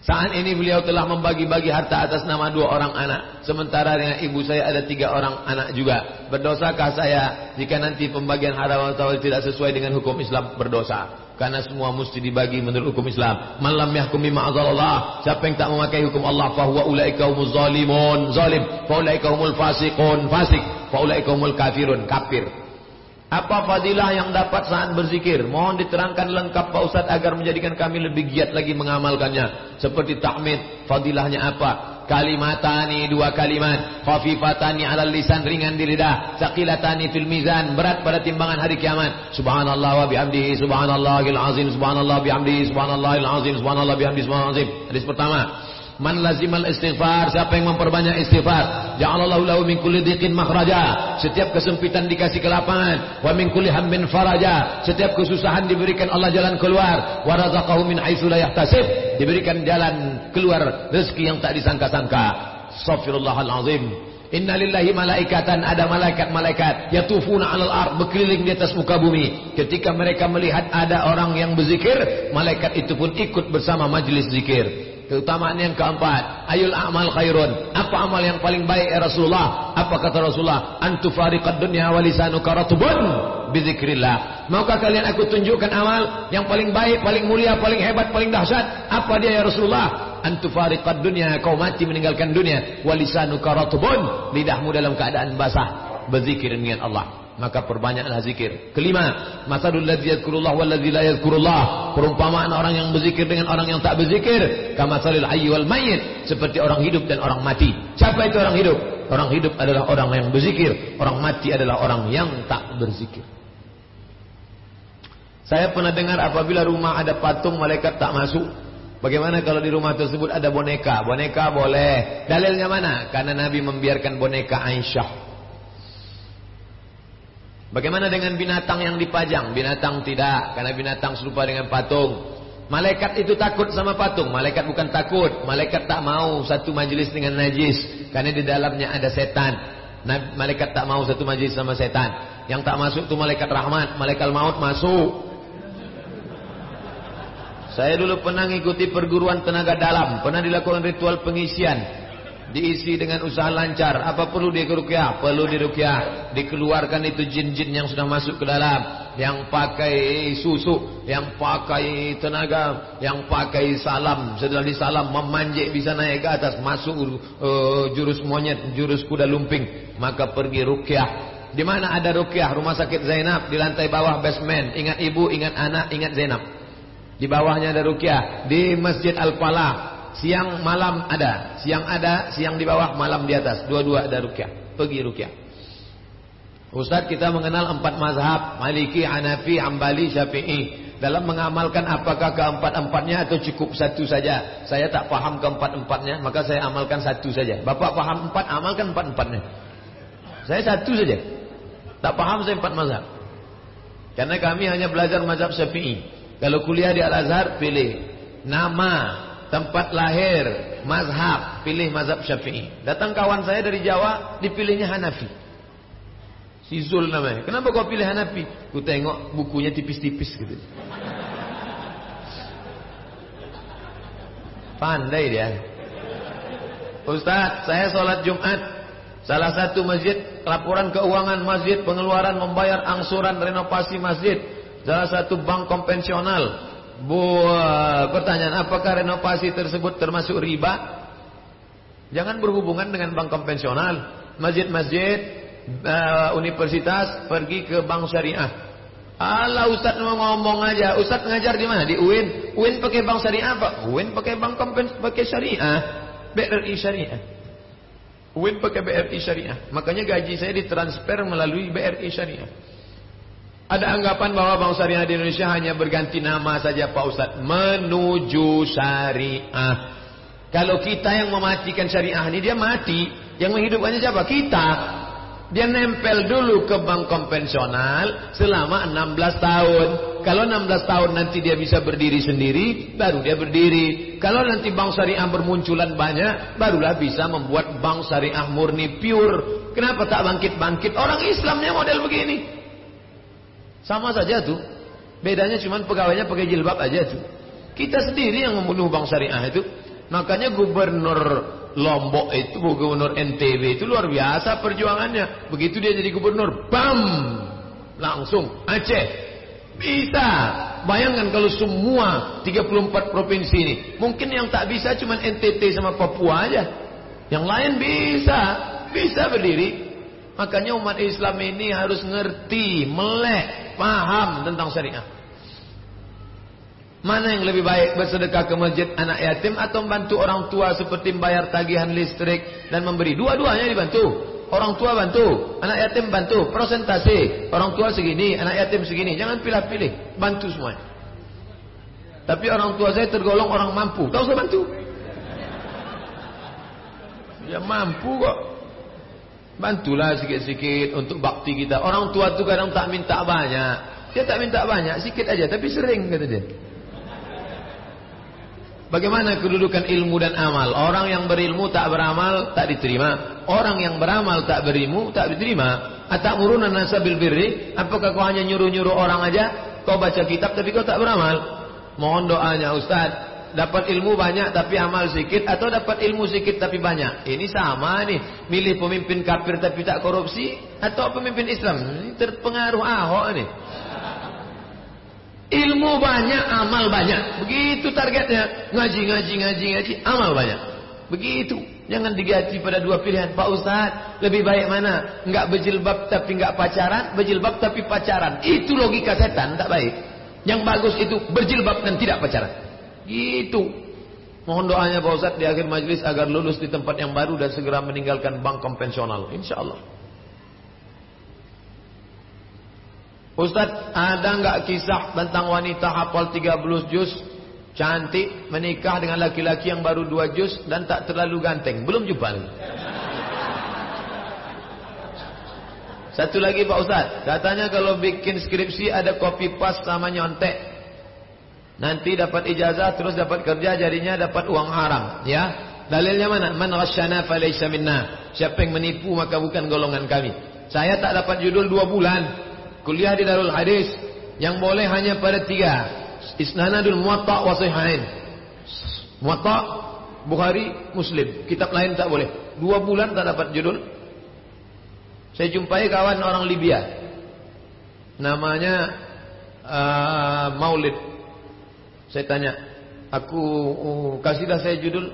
Saat ini beliau telah membagi-bagi harta atas nama dua orang anak. Sementara dengan ibu saya ada tiga orang anak juga. Berdosakah saya jika nanti pembagian harta atau tidak sesuai dengan hukum Islam berdosa? Karena semua mesti dibagi menurut hukum Islam. Malam yahkum bima Allah. Siapa yang tak memakai hukum Allah, fahuwa ulaika humuz zalimun, zalim. Fa ulaika humul fasiqun, fasik. Fa ulaika humul kafirun, kafir. Apa fadilah yang dapat saat berzikir? Mohon diterangkan lengkap Pak Ustaz agar menjadikan kami lebih giat lagi mengamalkannya. Seperti tahmid, fadilahnya apa? Kalimatani dua kalimat, khafifatani alal lisan ringan di lidah, saqilatani fil mizan berat pada timbangan hari kiamat. Subhanallah wa bihamdihi subhanallahil azim subhanallah bihamdihi subhanallahil azim subhanallah bihamdihi subhanallahil azim. Hadis pertama. Man lazimal istighfar, siapa yang memperbanyak istighfar, ja'alallahu lahu min kulli dhiqin makhraja. Setiap kesempitan dikasih kelapangan, wa min kulli hammin faraja. Setiap kesusahan diberikan Allah jalan keluar, wa razaqahu min haitsu la. Diberikan jalan keluar rezeki yang tak disangka-sangka. Astaghfirullahal azim. Inna lillahi malaikatan ada malaikat-malaikat yatufuna 'alal ard berkeliling di atas muka bumi. Ketika mereka melihat ada orang yang berzikir, malaikat itu pun ikut bersama majlis zikir. Keutamaan yang keempat, ayul amal khairun. Apa amal yang paling baik ya Rasulullah? Apa kata Rasulullah? Antu fariqad dunya wa lisanuka bizikrillah. Maukah kalian aku tunjukkan amal yang paling baik, paling mulia, paling hebat, paling dahsyat? Apa dia ya Rasulullah? Antu fariqad dunya, kau mati meninggalkan dunia. Wa lisanuka lidahmu dalam keadaan basah berzikir dengan Allah maka perbanyaklah zikir. Kelima, masalul ladzi yadhkurullah wal ladzi la yadhkurullah. Perumpamaan orang yang berzikir dengan orang yang tak berzikir, kamasalil hayy wal mayyit, seperti orang hidup dan orang mati. Siapa itu orang hidup? Orang hidup adalah orang yang berzikir, orang mati adalah orang yang tak berzikir. Saya pernah dengar apabila rumah ada patung malaikat tak masuk. Bagaimana kalau di rumah tersebut ada boneka? Boneka boleh. Dalilnya mana? Karena Nabi membiarkan boneka Aisyah. Bagaimana dengan binatang yang dipajang? Binatang tidak, karena binatang serupa dengan patung. Malaikat itu takut sama patung. Malaikat bukan takut. Malaikat tak mau satu majlis dengan najis. Karena di dalamnya ada setan. Malaikat tak mau satu majlis sama setan. Yang tak masuk itu malaikat rahmat. Malaikat maut masuk. Saya dulu pernah mengikuti perguruan tenaga dalam. Pernah dilakukan ritual pengisian diisi dengan usaha lancar. Apa perlu dirukyah? Perlu dirukyah. Dikeluarkan itu jin-jin yang sudah masuk ke dalam. Yang pakai susu. Yang pakai tenaga. Yang pakai salam. Setelah disalam memanjik bisa naik ke atas. Masuk uh, jurus monyet, jurus kuda lumping. Maka pergi rukyah. Di mana ada rukyah? Rumah sakit Zainab. Di lantai bawah basement. Ingat ibu, ingat anak, ingat Zainab. Di bawahnya ada rukyah. Di Masjid Al-Falah. Siang malam ada, siang ada, siang di bawah, malam di atas. Dua-dua ada rukyah. Pergi rukyah. Ustaz kita mengenal empat mazhab, Maliki, Hanafi, Ambali, Syafi'i. Dalam mengamalkan apakah keempat-empatnya atau cukup satu saja. Saya tak paham keempat-empatnya, maka saya amalkan satu saja. Bapak paham empat, amalkan empat-empatnya. Saya satu saja. Tak paham saya empat mazhab. Karena kami hanya belajar mazhab Syafi'i. Kalau kuliah di Al-Azhar, pilih nama tempat lahir, mazhab, pilih mazhab Syafi'i. Datang kawan saya dari Jawa, dipilihnya Hanafi. Si Zul namanya. Kenapa kau pilih Hanafi? Ku tengok bukunya tipis-tipis gitu. Pandai dia. Ustaz, saya sholat Jumat. Salah satu masjid, laporan keuangan masjid, pengeluaran membayar angsuran renovasi masjid. Salah satu bank konvensional Buah, pertanyaan apakah renovasi tersebut termasuk riba? Jangan berhubungan dengan bank konvensional. Masjid-masjid, uh, universitas pergi ke bank syariah. Allah Ustaz mau ngomong aja. Ustaz ngajar di mana? Di UIN. UIN pakai bank syariah apa? UIN pakai bank konvensional, pakai syariah. BRI syariah. UIN pakai BRI syariah. Makanya gaji saya ditransfer melalui BRI syariah. Ada anggapan bahwa bank syariah di Indonesia hanya berganti nama saja Pak Ustaz. Menuju syariah. Kalau kita yang mematikan syariah ini dia mati. Yang menghidupkannya siapa? Kita. Dia nempel dulu ke bank konvensional selama 16 tahun. Kalau 16 tahun nanti dia bisa berdiri sendiri, baru dia berdiri. Kalau nanti bank syariah bermunculan banyak, barulah bisa membuat bank syariah murni pure. Kenapa tak bangkit-bangkit? Orang Islamnya model begini. Sama saja tuh. Bedanya cuma pegawainya pakai jilbab aja tuh. Kita sendiri yang membunuh bang syariah itu. Makanya gubernur Lombok itu, gubernur NTB itu luar biasa perjuangannya. Begitu dia jadi gubernur, bam! Langsung Aceh. Bisa. Bayangkan kalau semua 34 provinsi ini. Mungkin yang tak bisa cuma NTT sama Papua aja. Yang lain bisa. Bisa berdiri. Makanya umat Islam ini harus ngerti, melek, paham tentang syariah. Mana yang lebih baik bersedekah ke masjid anak yatim atau membantu orang tua seperti membayar tagihan listrik dan memberi? Dua-duanya dibantu. Orang tua bantu, anak yatim bantu, prosentase. Orang tua segini, anak yatim segini. Jangan pilih-pilih, bantu semuanya. Tapi orang tua saya tergolong orang mampu. Kau usah bantu. Ya mampu kok. Bantulah sikit-sikit untuk bakti kita. Orang tua tu kadang tak minta banyak. Dia tak minta banyak, sikit aja tapi sering kata dia. Bagaimana kedudukan ilmu dan amal? Orang yang berilmu tak beramal tak diterima. Orang yang beramal tak berilmu tak diterima. Atamuruna nasa bil birri? Apakah kau hanya nyuruh-nyuruh orang aja? Kau baca kitab tapi kau tak beramal? Mohon doanya Ustaz dapat ilmu banyak tapi amal sedikit atau dapat ilmu sedikit tapi banyak. Ini sama nih. Milih pemimpin kafir tapi tak korupsi atau pemimpin Islam. Ini terpengaruh Ahok nih. Ilmu banyak, amal banyak. Begitu targetnya. Ngaji, ngaji, ngaji, ngaji, amal banyak. Begitu. Jangan digaji pada dua pilihan. Pak Ustaz, lebih baik mana? Enggak berjilbab tapi enggak pacaran, berjilbab tapi pacaran. Itu logika setan, tak baik. Yang bagus itu berjilbab dan tidak pacaran. Gitu. Mohon doanya Pak Ustaz di akhir majlis agar lulus di tempat yang baru dan segera meninggalkan bank konvensional. Insya Allah. Ustaz, ada nggak kisah tentang wanita hafal 30 juz cantik menikah dengan laki-laki yang baru 2 juz dan tak terlalu ganteng? Belum jumpa Satu lagi Pak Ustaz, katanya kalau bikin skripsi ada copy paste sama nyontek. Nanti dapat ijazah terus dapat kerja jadinya dapat uang haram, ya. Dalilnya mana? Man ghasyana falaysa minna. Siapa yang menipu maka bukan golongan kami. Saya tak dapat judul dua bulan kuliah di Darul Hadis yang boleh hanya pada tiga. Isnanadul Muwatta wa Sahihain. Muwatta Bukhari, Muslim. Kitab lain tak boleh. Dua bulan tak dapat judul. Saya jumpai kawan orang Libya. Namanya uh, Maulid. Saya tanya, aku uh, kasihlah saya judul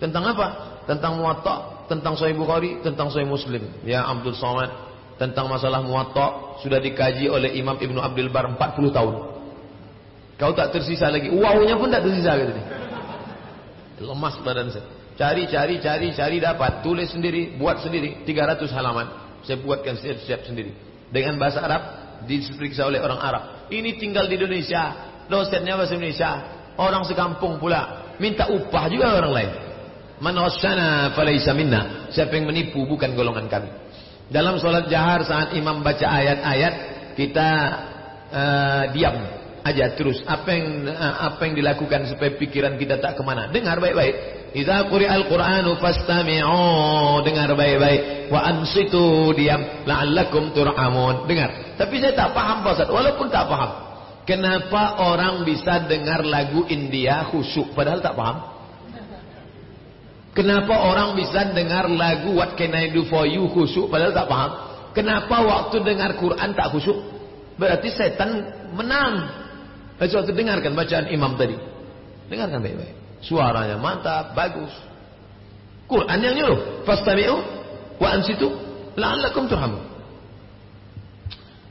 tentang apa? Tentang Muwatta, tentang Sahih Bukhari, tentang Sahih Muslim. Ya Abdul Somad, tentang masalah Muwatta sudah dikaji oleh Imam Ibnu Abdul Bar 40 tahun. Kau tak tersisa lagi. Wawnya pun tak tersisa gitu nih. Lemas badan saya. Cari, cari, cari, cari dapat. Tulis sendiri, buat sendiri. 300 halaman. Saya buatkan siap-siap sendiri. Dengan bahasa Arab, diperiksa oleh orang Arab. Ini tinggal di Indonesia. Dosennya bahasa Indonesia. Orang sekampung pula. Minta upah juga orang lain. Man wasyana falaysa minna. Siapa yang menipu bukan golongan kami. Dalam solat jahar saat imam baca ayat-ayat, kita uh, diam aja terus apa yang eh, apa yang dilakukan supaya pikiran kita tak ke mana dengar baik-baik Idza quri'al Qur'anu fastami'u dengar baik-baik wa ansitu diam la'allakum turhamun dengar tapi saya tak paham Pak walaupun tak paham kenapa orang bisa dengar lagu India khusyuk padahal tak paham kenapa orang bisa dengar lagu What Can I Do For You khusyuk padahal tak paham kenapa waktu dengar Quran tak khusyuk berarti setan menang waktu dengarkan bacaan imam tadi. Dengarkan baik-baik. Suaranya mantap, bagus. Quran yang nyuruh. Fastami'u wa ansitu la'allakum turhamun.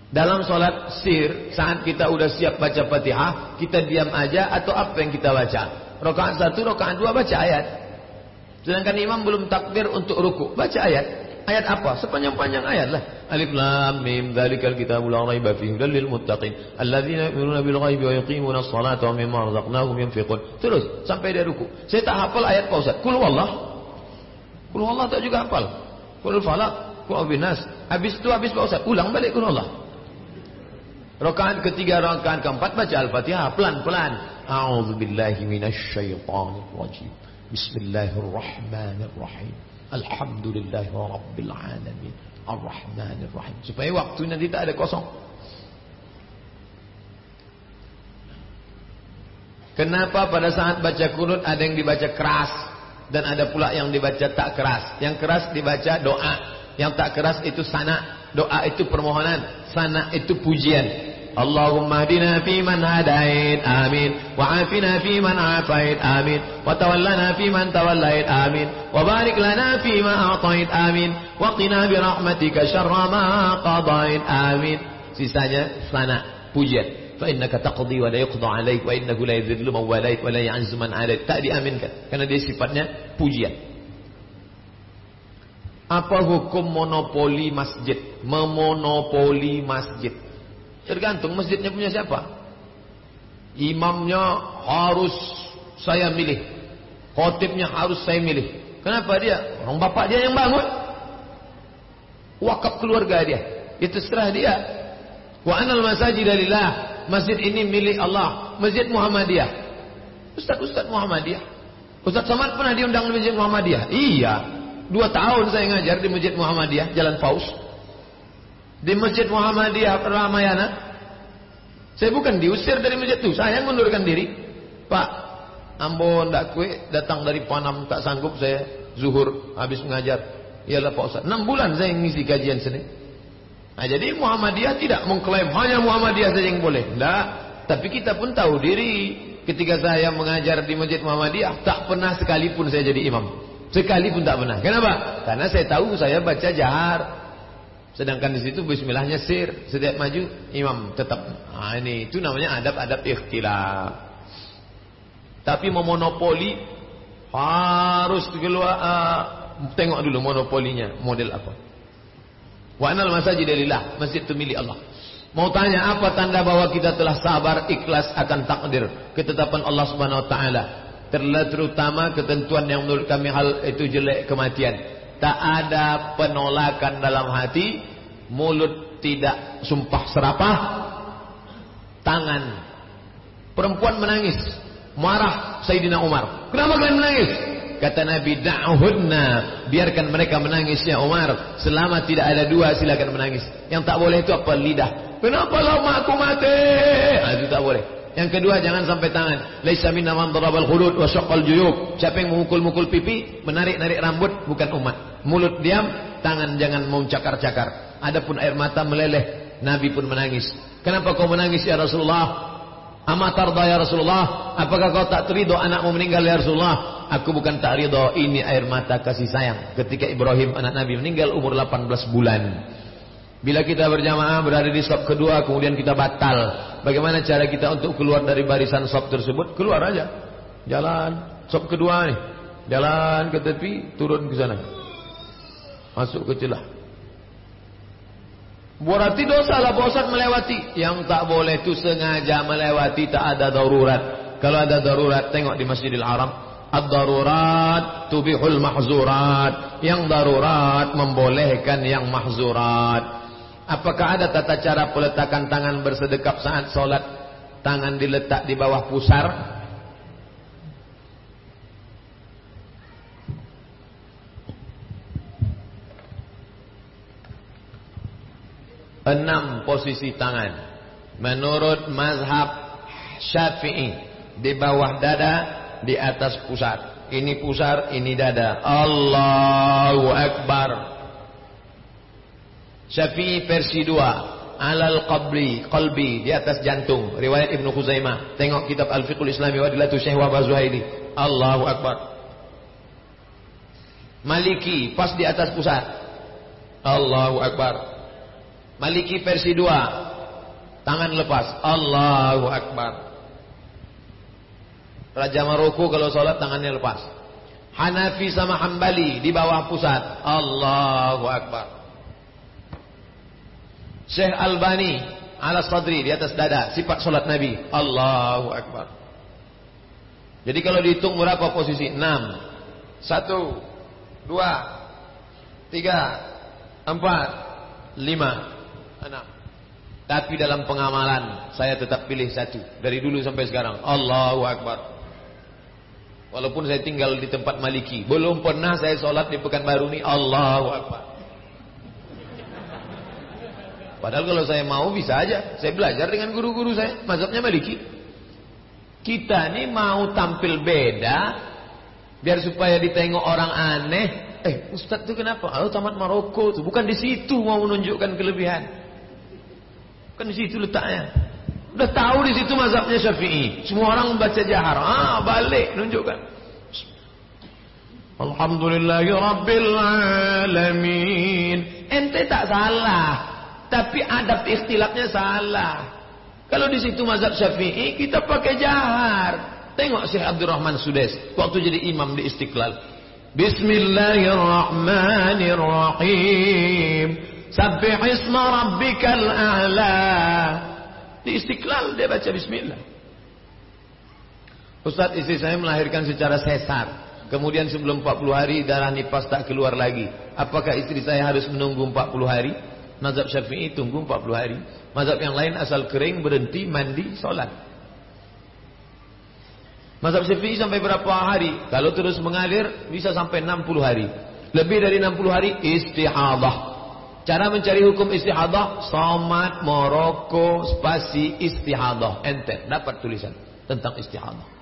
Dalam solat sir, saat kita udah siap baca fatihah, kita diam aja atau apa yang kita baca? Rokaat satu, rokaat dua baca ayat. Sedangkan imam belum takbir untuk ruku, baca ayat. Ayat apa? Sepanjang-panjang ayat lah. Alif lam mim dzalikal kitabul la raiba fihi hudal lil muttaqin alladzina yu'minuna bil ghaibi wa yuqimuna as-salata wa mimma razaqnahum yunfiqun. Terus sampai dia ruku. Saya tak hafal ayat Pak Ustaz. Qul wallah. Qul wallah tak juga hafal. Qul falaq, qul binas. Habis itu habis Pak Ustaz, ulang balik qul wallah. Rakaat ketiga, rakaat keempat baca Al-Fatihah pelan-pelan. A'udzubillahi minasyaitonir rajim. Bismillahirrahmanirrahim. Alhamdulillah Rabbil Alamin Ar-Rahmanir Rahim Supaya waktu nanti tak ada kosong Kenapa pada saat baca kunut ada yang dibaca keras Dan ada pula yang dibaca tak keras Yang keras dibaca doa Yang tak keras itu sana doa itu permohonan, sana itu pujian. Allahumma hdina fi man hadait amin. Wa afina fi man afait amin. Wa tawallana fi man tawallait amin. Wa barik lana fi ma atait amin. Wa qina bi rahmatika syarra ma qadait amin. Sisanya sana pujian. Fa innaka taqdi wa la yuqda alaik wa innahu la yadhillu man walait wa la ya'izzu man alaik tak diaminkan karena dia sifatnya pujian apa hukum monopoli masjid memonopoli masjid Tergantung masjidnya punya siapa. Imamnya harus saya milih. Khotibnya harus saya milih. Kenapa dia? Orang bapak dia yang bangun. Wakaf keluarga dia. Itu serah dia. Wa anal masajid. Masjid ini milik Allah. Masjid Muhammadiyah. Ustaz-ustaz Muhammadiyah. Ustaz Samad pernah diundang di Masjid Muhammadiyah? Iya. Dua tahun saya ngajar di Masjid Muhammadiyah, Jalan Faus di Masjid Muhammadiyah Ramayana. Saya bukan diusir dari masjid itu, saya mengundurkan diri. Pak, ambon tak kue datang dari Panam tak sanggup saya zuhur habis mengajar. Iyalah Pak Ustaz. 6 bulan saya ngisi kajian sini. Nah, jadi Muhammadiyah tidak mengklaim hanya Muhammadiyah saja yang boleh. Tidak. Tapi kita pun tahu diri. Ketika saya mengajar di Masjid Muhammadiyah, tak pernah sekalipun saya jadi imam. Sekalipun tak pernah. Kenapa? Karena saya tahu saya baca jahar. Sedangkan di situ bismillahnya sir, setiap maju imam tetap. Nah, ini itu namanya adab-adab ikhtilaf. Tapi memonopoli harus keluar uh, tengok dulu monopolinya model apa. Wa anal masjid itu milik Allah. Mau tanya apa tanda bahwa kita telah sabar ikhlas akan takdir ketetapan Allah Subhanahu wa taala. Terutama ketentuan yang menurut kami hal itu jelek kematian. Tak ada penolakan dalam hati Mulut tidak sumpah serapah Tangan Perempuan menangis Marah Sayyidina Umar Kenapa kalian menangis? Kata Nabi Da'uhunna Biarkan mereka menangis ya Umar Selama tidak ada dua silakan menangis Yang tak boleh itu apa? Lidah Kenapa lama aku mati? Nah, itu tak boleh Yang kedua jangan sampai tangan. Laisa minna man darabal khudud wa syaqqal juyub. Siapa yang memukul-mukul pipi, menarik-narik rambut bukan umat. Mulut diam, tangan jangan mau cakar-cakar. Adapun air mata meleleh, Nabi pun menangis. Kenapa kau menangis ya Rasulullah? Amatar ya Rasulullah, apakah kau tak terido anakmu meninggal ya Rasulullah? Aku bukan tak ridho, ini air mata kasih sayang. Ketika Ibrahim anak Nabi meninggal umur 18 bulan. Bila kita berjamaah berada di sop kedua kemudian kita batal. Bagaimana cara kita untuk keluar dari barisan sop tersebut? Keluar aja. Jalan sop kedua nih. Jalan ke tepi, turun ke sana. Masuk ke celah. Berarti dosa lah Pak melewati. Yang tak boleh itu sengaja melewati tak ada darurat. Kalau ada darurat tengok di Masjidil Haram. Ad-darurat tubihul mahzurat. Yang darurat membolehkan yang mahzurat. Apakah ada tata cara peletakan tangan bersedekap saat sholat? Tangan diletak di bawah pusar? Enam posisi tangan. Menurut mazhab syafi'i Di bawah dada Di atas pusar Ini pusar, ini dada. Allahu Akbar Syafi'i versi 2 Alal qabli qalbi di atas jantung. Riwayat Ibnu Khuzaimah. Tengok kitab Al-Fiqhul Islami wa Dilatu Syekh Wahbah Zuhaili Allahu Akbar. Maliki pas di atas pusat. Allahu Akbar. Maliki versi 2 tangan lepas. Allahu Akbar. Raja Maroko kalau sholat tangannya lepas. Hanafi sama Hambali di bawah pusat. Allahu Akbar Syekh Albani ala sadri di atas dada sifat solat Nabi. Allahu Akbar. Jadi kalau dihitung berapa posisi? 6 1 2 3 4 5 6 tapi dalam pengamalan saya tetap pilih satu. Dari dulu sampai sekarang. Allahu Akbar. Walaupun saya tinggal di tempat Maliki. Belum pernah saya solat di Pekanbaru ini. Allahu Akbar Padahal kalau saya mau bisa aja. Saya belajar dengan guru-guru saya. Mazhabnya Maliki. Kita ini mau tampil beda. Biar supaya ditengok orang aneh. Eh Ustadz itu kenapa? Oh tamat Maroko tuh. Bukan di situ mau menunjukkan kelebihan. Bukan di situ letaknya. Udah tahu di situ mazhabnya Syafi'i. Semua orang membaca jahar. Ah balik nunjukkan. Alhamdulillahirrabbilalamin. Ente tak salah. Tapi adab ikhtilafnya salah. Kalau di situ mazhab Syafi'i kita pakai jahar. Tengok Syekh Abdurrahman Sudes waktu jadi imam di Istiqlal. Bismillahirrahmanirrahim. Sabbih isma rabbikal a'la. Di Istiqlal dia baca bismillah. Ustaz istri saya melahirkan secara sesar. Kemudian sebelum 40 hari darah nifas tak keluar lagi. Apakah istri saya harus menunggu 40 hari? Mazhab Syafi'i tunggu 40 hari. Mazhab yang lain asal kering berhenti mandi solat. Mazhab Syafi'i sampai berapa hari? Kalau terus mengalir bisa sampai 60 hari. Lebih dari 60 hari istihadah. Cara mencari hukum istihadah somat moroko spasi istihadah. Ente dapat tulisan tentang istihadah.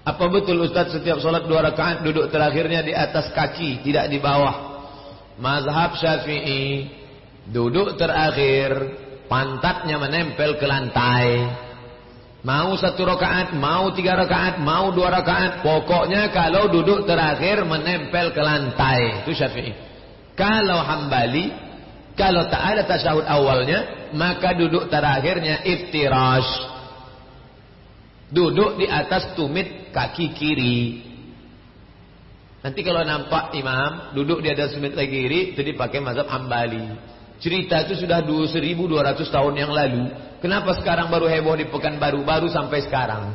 Apa betul Ustaz setiap solat dua rakaat duduk terakhirnya di atas kaki tidak di bawah? Mazhab Syafi'i Duduk terakhir, pantatnya menempel ke lantai. Mau satu rakaat, mau tiga rakaat, mau dua rakaat. Pokoknya kalau duduk terakhir menempel ke lantai. Itu syafi'i. Kalau hambali, kalau tak ada tasyahud awalnya, maka duduk terakhirnya iftirash. Duduk di atas tumit kaki kiri. Nanti kalau nampak imam duduk di atas tumit kaki kiri, itu dipakai mazhab hambali. Cerita itu sudah 1200 tahun yang lalu. Kenapa sekarang baru heboh di Pekanbaru? Baru sampai sekarang.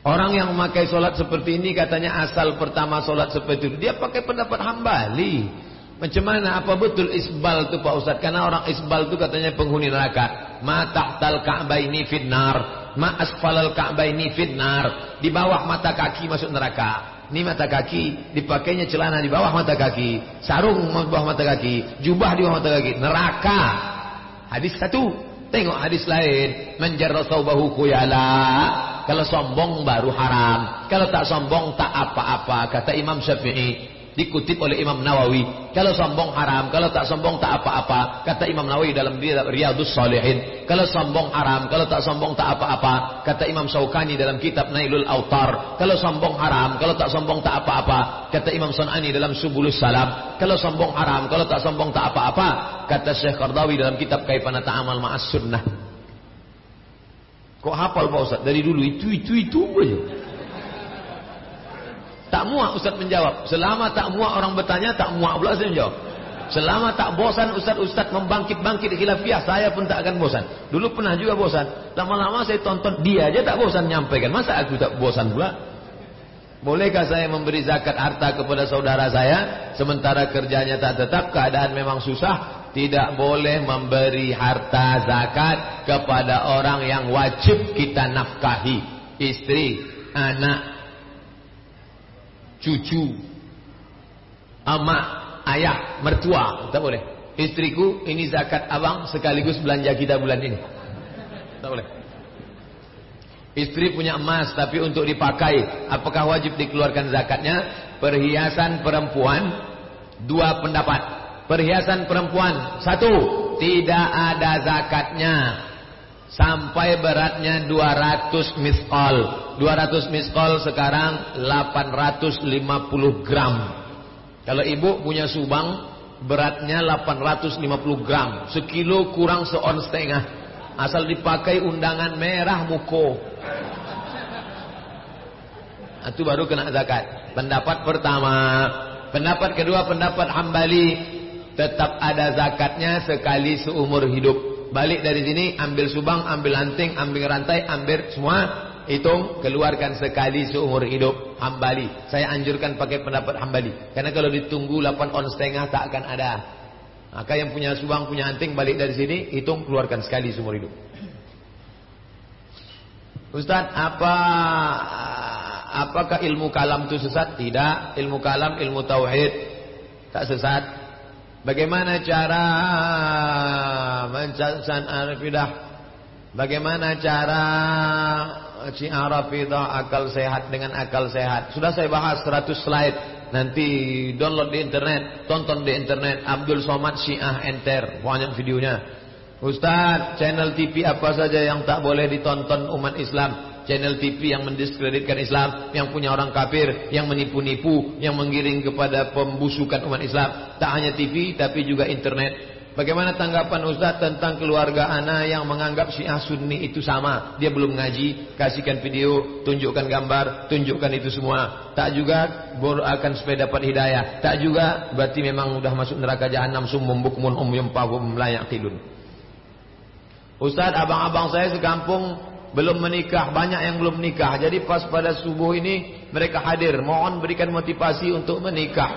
Orang yang memakai solat seperti ini katanya asal pertama solat seperti itu. Dia pakai pendapat hambali. Macam mana? Apa betul isbal itu Pak Ustaz? Karena orang isbal itu katanya penghuni neraka. Ma tahtal ka'baini fitnar. Ma asfalal ka'baini fitnar. Di bawah mata kaki masuk neraka. Ini mata kaki, dipakainya celana di bawah mata kaki, sarung di bawah mata kaki, jubah di bawah mata kaki, neraka. Hadis satu. Tengok hadis lain, menjarra saubahu kuyala. Kalau sombong baru haram. Kalau tak sombong tak apa-apa. Kata Imam Syafi'i. Dikutip oleh Imam Nawawi. Kalau sombong haram. Kalau tak sombong tak apa-apa. Kata Imam Nawawi dalam Riyadus Salihin. Kalau sombong haram. Kalau tak sombong tak apa-apa. Kata Imam Syaukani dalam kitab Nailul Autar. Kalau sombong haram. Kalau tak sombong tak apa-apa. Kata Imam Sun'ani dalam Subulus Salam. Kalau sombong haram. Kalau tak sombong tak apa-apa. Kata Syekh Qardawi dalam kitab Kaifana Ta'amal Ma'as Sunnah. Kok hafal Pak Ustaz? Dari dulu itu, itu, itu aja. Tak muak Ustaz menjawab. Selama tak muak orang bertanya, tak muak pula saya menjawab. Selama tak bosan Ustaz-Ustaz membangkit-bangkit khilafiah, saya pun tak akan bosan. Dulu pernah juga bosan. Lama-lama saya tonton, dia aja tak bosan nyampaikan. Masa aku tak bosan pula? Bolehkah saya memberi zakat harta kepada saudara saya, sementara kerjanya tak tetap, keadaan memang susah? Tidak boleh memberi harta zakat kepada orang yang wajib kita nafkahi. Istri, anak, cucu, amak, ayah, mertua. Tak boleh. Istriku, ini zakat abang sekaligus belanja kita bulan ini. Tak boleh. Istri punya emas tapi untuk dipakai, apakah wajib dikeluarkan zakatnya? Perhiasan perempuan, dua pendapat. Perhiasan perempuan, satu, tidak ada zakatnya. Sampai beratnya 200 miskol. 200 miskol sekarang 850 gram. Kalau ibu punya subang, beratnya 850 gram. Sekilo kurang seon setengah. Asal dipakai undangan merah muko. Itu baru kena zakat. Pendapat pertama. Pendapat kedua, pendapat hambali. Tetap ada zakatnya sekali seumur hidup. Balik dari sini, ambil subang, ambil anting, ambil rantai, ambil semua. Hitung, keluarkan sekali seumur hidup. Hambali. Saya anjurkan pakai pendapat hambali. Karena kalau ditunggu 8 on setengah tak akan ada. Maka yang punya subang, punya anting, balik dari sini, hitung, keluarkan sekali seumur hidup. Ustaz, apa apakah ilmu kalam itu sesat? Tidak. Ilmu kalam, ilmu tauhid tak sesat. Bagaimana cara mencacsan arafidah? Bagaimana cara Syiah Rafidah akal sehat dengan akal sehat? Sudah saya bahas 100 slide. Nanti download di internet, tonton di internet Abdul Somad Syiah Enter, banyak videonya. Ustaz, channel TV apa saja yang tak boleh ditonton umat Islam? Channel TV yang mendiskreditkan Islam, yang punya orang kafir, yang menipu-nipu, yang mengiring kepada pembusukan umat Islam. Tak hanya TV, tapi juga internet. Bagaimana tanggapan Ustaz tentang keluarga ana yang menganggap Syiah Sunni itu sama? Dia belum ngaji, kasihkan video, tunjukkan gambar, tunjukkan itu semua. Tak juga akan supaya dapat hidayah. Tak juga berarti memang sudah masuk neraka jahanam summum bukmun umyum fahum la yaqilun. Ustaz, abang-abang saya sekampung belum menikah, banyak yang belum menikah. Jadi pas pada subuh ini mereka hadir. Mohon berikan motivasi untuk menikah.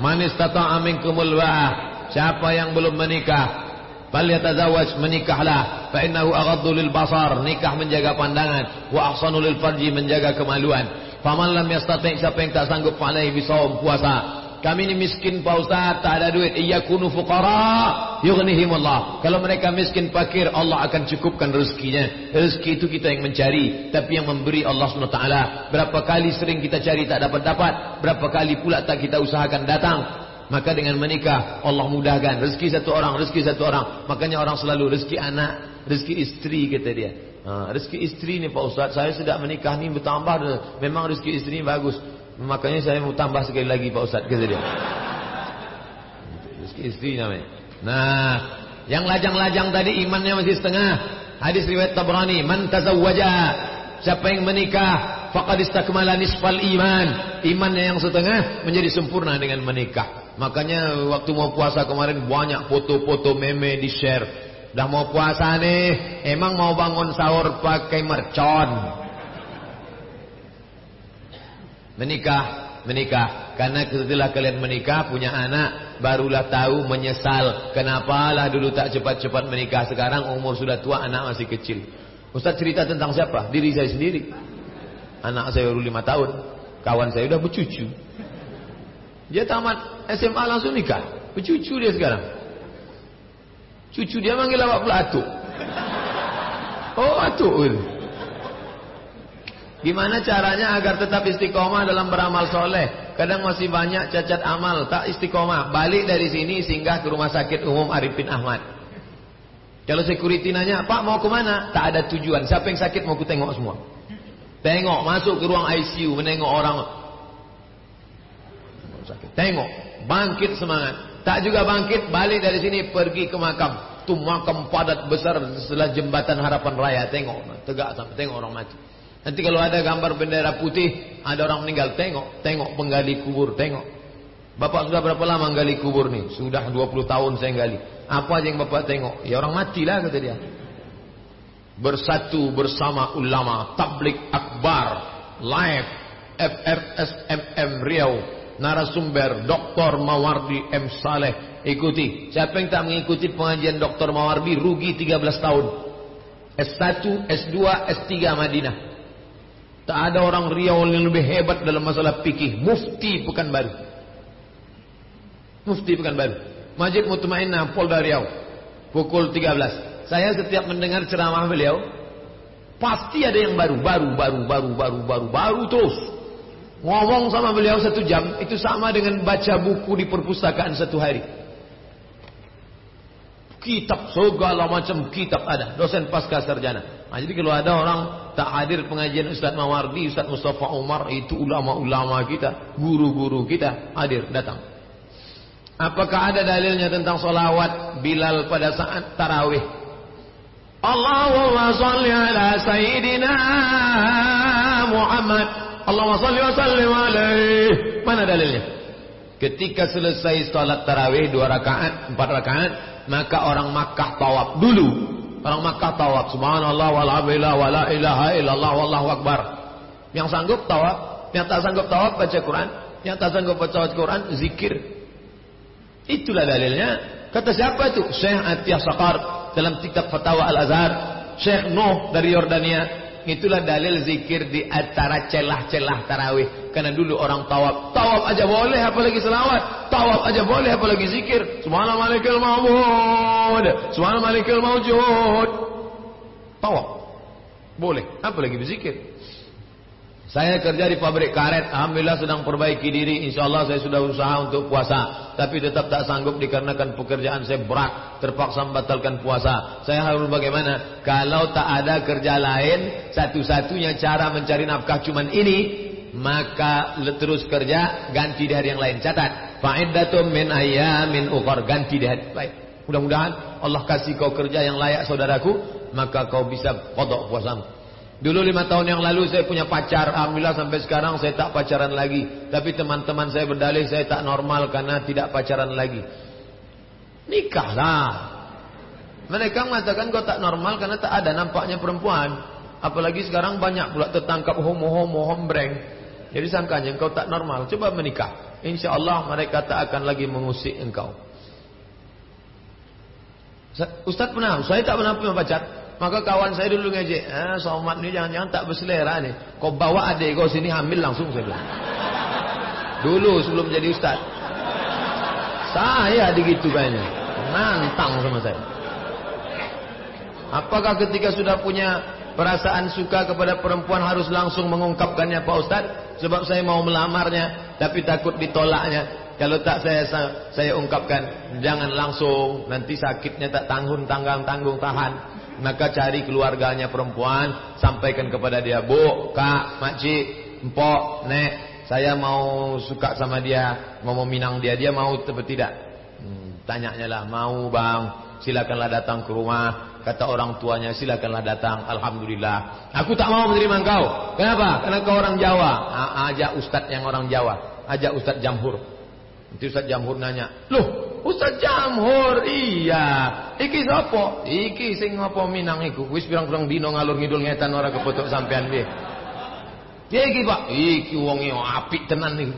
Manis tata amin ba'ah. Siapa yang belum menikah, Falyatazawwaj menikahlah fa innahu lil basar nikah menjaga pandangan wa ahsanu lil farji menjaga kemaluan faman lam yastati siapa yang tak sanggup falai bisawm puasa kami ini miskin Pak Ustaz, tak ada duit. Iyakunu fuqara, yughnihimullah. Kalau mereka miskin fakir, Allah akan cukupkan rezekinya. Rezeki itu kita yang mencari, tapi yang memberi Allah SWT. Berapa kali sering kita cari tak dapat-dapat, berapa kali pula tak kita usahakan datang. Maka dengan menikah, Allah mudahkan. Rezeki satu orang, rezeki satu orang. Makanya orang selalu rezeki anak, rezeki istri kata dia. Ha, rezeki istri ni Pak Ustaz, saya sudah menikah ni bertambah. Memang rezeki istri ni bagus. Makanya saya mau tambah sekali lagi Pak Ustaz kata dia. Istri namanya. Nah, yang lajang-lajang tadi imannya masih setengah. Hadis riwayat Tabrani, man tazawwaja, siapa yang menikah, faqad istakmala nisfal iman. Imannya yang setengah menjadi sempurna dengan menikah. Makanya waktu mau puasa kemarin banyak foto-foto meme di-share. Dah mau puasa nih, emang mau bangun sahur pakai mercon. Menikah, menikah. Karena setelah kalian menikah, punya anak, barulah tahu menyesal. Kenapalah dulu tak cepat-cepat menikah. Sekarang umur sudah tua, anak masih kecil. Ustaz cerita tentang siapa? Diri saya sendiri. Anak saya baru lima tahun. Kawan saya sudah bercucu. Dia tamat SMA langsung nikah. Bercucu dia sekarang. Cucu dia manggil awak pula atuk. Oh atuk. Gimana caranya agar tetap istiqomah dalam beramal soleh? Kadang masih banyak cacat amal, tak istiqomah. Balik dari sini singgah ke rumah sakit umum Arifin Ahmad. Kalau security nanya, Pak mau ke mana? Tak ada tujuan. Siapa yang sakit mau ku tengok semua. Tengok, masuk ke ruang ICU, menengok orang. Tengok, bangkit semangat. Tak juga bangkit, balik dari sini pergi ke makam. Tu makam padat besar setelah jembatan harapan raya. Tengok, tegak sampai tengok orang mati. Nanti kalau ada gambar bendera putih, ada orang meninggal, tengok, tengok penggali kubur, tengok. Bapak sudah berapa lama gali kubur nih? Sudah 20 tahun saya gali. Apa aja yang Bapak tengok? Ya orang matilah kata dia. Bersatu bersama ulama, tablik akbar, live, FRSMM Riau, narasumber Dr. Mawardi M. Saleh. Ikuti. Siapa yang tak mengikuti pengajian Dr. Mawardi, rugi 13 tahun. S1, S2, S3 Madinah. Tak ada orang Riau yang lebih hebat dalam masalah fikih. Mufti Pekanbaru. Mufti Pekanbaru. Majid Mutmainnah Polda Riau. Pukul 13. Saya setiap mendengar ceramah beliau, pasti ada yang baru, baru, baru, baru, baru, baru, baru terus. Ngomong sama beliau satu jam, itu sama dengan baca buku di perpustakaan satu hari. Kitab segala macam kitab ada. Dosen pasca sarjana. Nah, jadi kalau ada orang tak hadir pengajian Ustaz Mawardi, Ustaz Mustafa Umar, itu ulama-ulama kita, guru-guru kita hadir datang. Apakah ada dalilnya tentang solawat Bilal pada saat tarawih? Allahumma salli ala Sayyidina Muhammad. Allahumma salli wa sallim alaih. Mana dalilnya? Ketika selesai salat tarawih dua rakaat, empat rakaat, maka orang Makkah tawaf dulu. Orang Makkah tawaf. Subhanallah walhamdulillah wala ilaha illallah wallahu akbar. Yang sanggup tawaf, yang tak sanggup tawaf baca Quran, yang tak sanggup baca Quran zikir. Itulah dalilnya. Kata siapa itu? Syekh Atiyah Saqar dalam kitab Fatwa Al-Azhar. Syekh Nuh dari Yordania. Itulah dalil zikir di antara celah-celah tarawih. Karena dulu orang tawaf. Tawaf aja boleh apalagi selawat. Tawaf aja boleh apalagi zikir. Subhanallah malikil mawud. Subhanallah malikil mawjud. Tawaf. Boleh. Apalagi berzikir. Saya kerja di pabrik karet, alhamdulillah sedang perbaiki diri. Insyaallah saya sudah usaha untuk puasa, tapi tetap tak sanggup dikarenakan pekerjaan saya berat, terpaksa membatalkan puasa. Saya harus bagaimana? Kalau tak ada kerja lain, satu-satunya cara mencari nafkah cuman ini, maka terus kerja ganti di hari yang lain. Catat, fa'iddatum min ayyamin ukhra, ganti di hari baik. Mudah-mudahan Allah kasih kau kerja yang layak saudaraku, maka kau bisa qada puasamu. Dulu lima tahun yang lalu saya punya pacar. Alhamdulillah sampai sekarang saya tak pacaran lagi. Tapi teman-teman saya berdalih saya tak normal karena tidak pacaran lagi. Nikahlah. Mereka mengatakan kau tak normal karena tak ada nampaknya perempuan. Apalagi sekarang banyak pula tertangkap homo-homo hombreng. Jadi sangkanya kau tak normal. Coba menikah. Insya Allah mereka tak akan lagi mengusik engkau. Ustaz pernah? Saya tak pernah punya pacar. Maka kawan saya dulu ngejek, ah, somat ni jangan-jangan tak berselera ni. Kau bawa adik kau sini hamil langsung saya bilang. Dulu sebelum jadi ustaz. Saya digitu kayaknya. Nantang sama saya. Apakah ketika sudah punya perasaan suka kepada perempuan harus langsung mengungkapkannya Pak Ustaz? Sebab saya mau melamarnya tapi takut ditolaknya. Kalau tak saya saya ungkapkan, jangan langsung nanti sakitnya tak tanggung tanggung tanggung tahan maka cari keluarganya perempuan sampaikan kepada dia bu kak makcik empok nek saya mau suka sama dia mau meminang dia dia mau atau tidak hmm, tanyanya lah mau bang silakanlah datang ke rumah kata orang tuanya silakanlah datang alhamdulillah aku tak mau menerima engkau kenapa karena kau orang Jawa ajak ustaz yang orang Jawa ajak ustaz Jamhur nanti ustaz Jamhur nanya loh Ustaz Jamhur, iya. Iki sapa? Iki sing ngapa minang iku. Wis pirang-pirang dina ngalur ngidul ngetan ora kepotok sampean. Piye iki, Pak? Iki wonge apik tenan niku.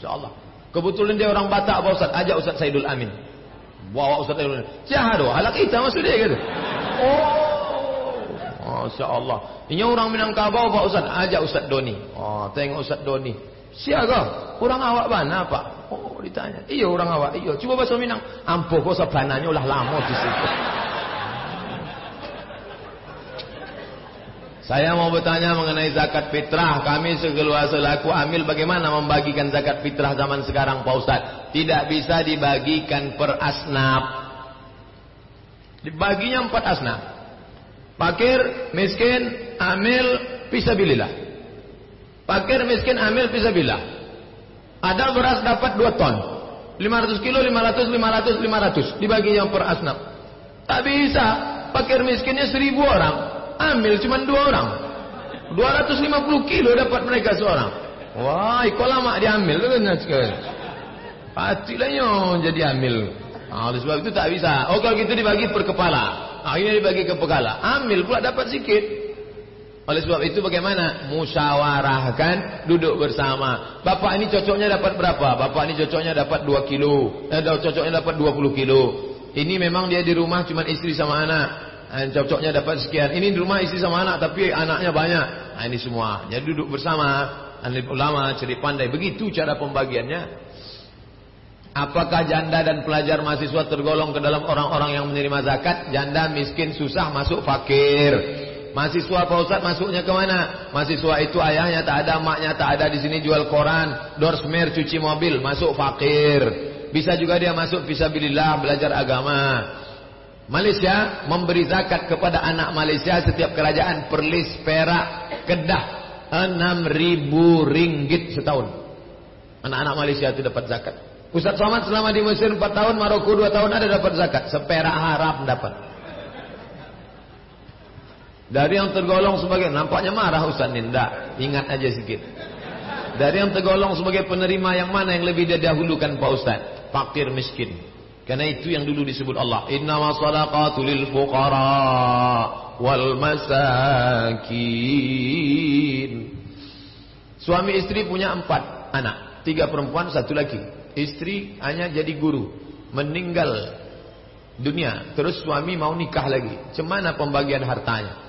Insyaallah. Kebetulan dia orang Batak, Pak Ustaz. Ajak Ustaz Saidul Amin. Bawa Ustaz Saidul Amin. Syahadu, halak kita maksud dia gitu. Oh. Masya Allah. Ini orang Minangkabau Pak Ustaz. Ajak Ustaz Doni. Oh, tengok Ustaz Doni. Siapa? Orang awak mana Pak? Oh, ditanya. Iya orang awak. Iya. Coba bahasa Minang. Ampuh kok sabananya ulah lama di situ. Saya mau bertanya mengenai zakat fitrah. Kami sekeluar selaku amil bagaimana membagikan zakat fitrah zaman sekarang Pak Ustaz? Tidak bisa dibagikan per asnaf. Dibaginya empat asnaf. Fakir, miskin, amil, pisabilillah. Fakir, miskin, amil, pisabilillah. Ada beras dapat dua ton. 500 kilo, 500, 500, 500. Dibaginya per asnaf. Tak bisa. Fakir miskinnya seribu orang ambil cuma dua orang 250 kilo dapat mereka seorang wah kok lama diambil pastilah jadi ambil nah, oleh sebab itu tak bisa. Oh kalau gitu dibagi per kepala. Nah, ini dibagi ke kepala ambil pula dapat sikit. Oleh sebab itu bagaimana? Musyawarahkan duduk bersama. Bapak ini cocoknya dapat berapa? Bapak ini cocoknya dapat 2 kilo. Eh, cocoknya dapat 20 kilo. Ini memang dia di rumah cuma istri sama anak. Eh, cocoknya dapat sekian. Ini di rumah istri sama anak tapi anaknya banyak. Nah, ini semua. Jadi duduk bersama. Alim ulama, cerdik pandai. Begitu cara pembagiannya. Apakah janda dan pelajar mahasiswa tergolong ke dalam orang-orang yang menerima zakat? Janda miskin susah masuk fakir. Mahasiswa Pak Ustaz masuknya ke mana? Mahasiswa itu ayahnya tak ada, maknya tak ada di sini jual koran, dorsmer cuci mobil, masuk fakir. Bisa juga dia masuk fisabilillah belajar agama. Malaysia memberi zakat kepada anak Malaysia setiap kerajaan perlis perak kedah 6000 ringgit setahun. Anak-anak Malaysia itu dapat zakat. Ustaz Somad selama di Mesir 4 tahun, Maroko 2 tahun ada dapat zakat. Seperak harap dapat. Dari yang tergolong sebagai nampaknya marah Ustaz Ninda. Ingat aja sedikit. Dari yang tergolong sebagai penerima yang mana yang lebih didahulukan Pak Ustaz? Fakir miskin. Karena itu yang dulu disebut Allah. Innama sadaqatu lil fuqara wal masakin. Suami istri punya empat anak. Tiga perempuan, satu laki. Istri hanya jadi guru. Meninggal dunia. Terus suami mau nikah lagi. Cemana pembagian hartanya?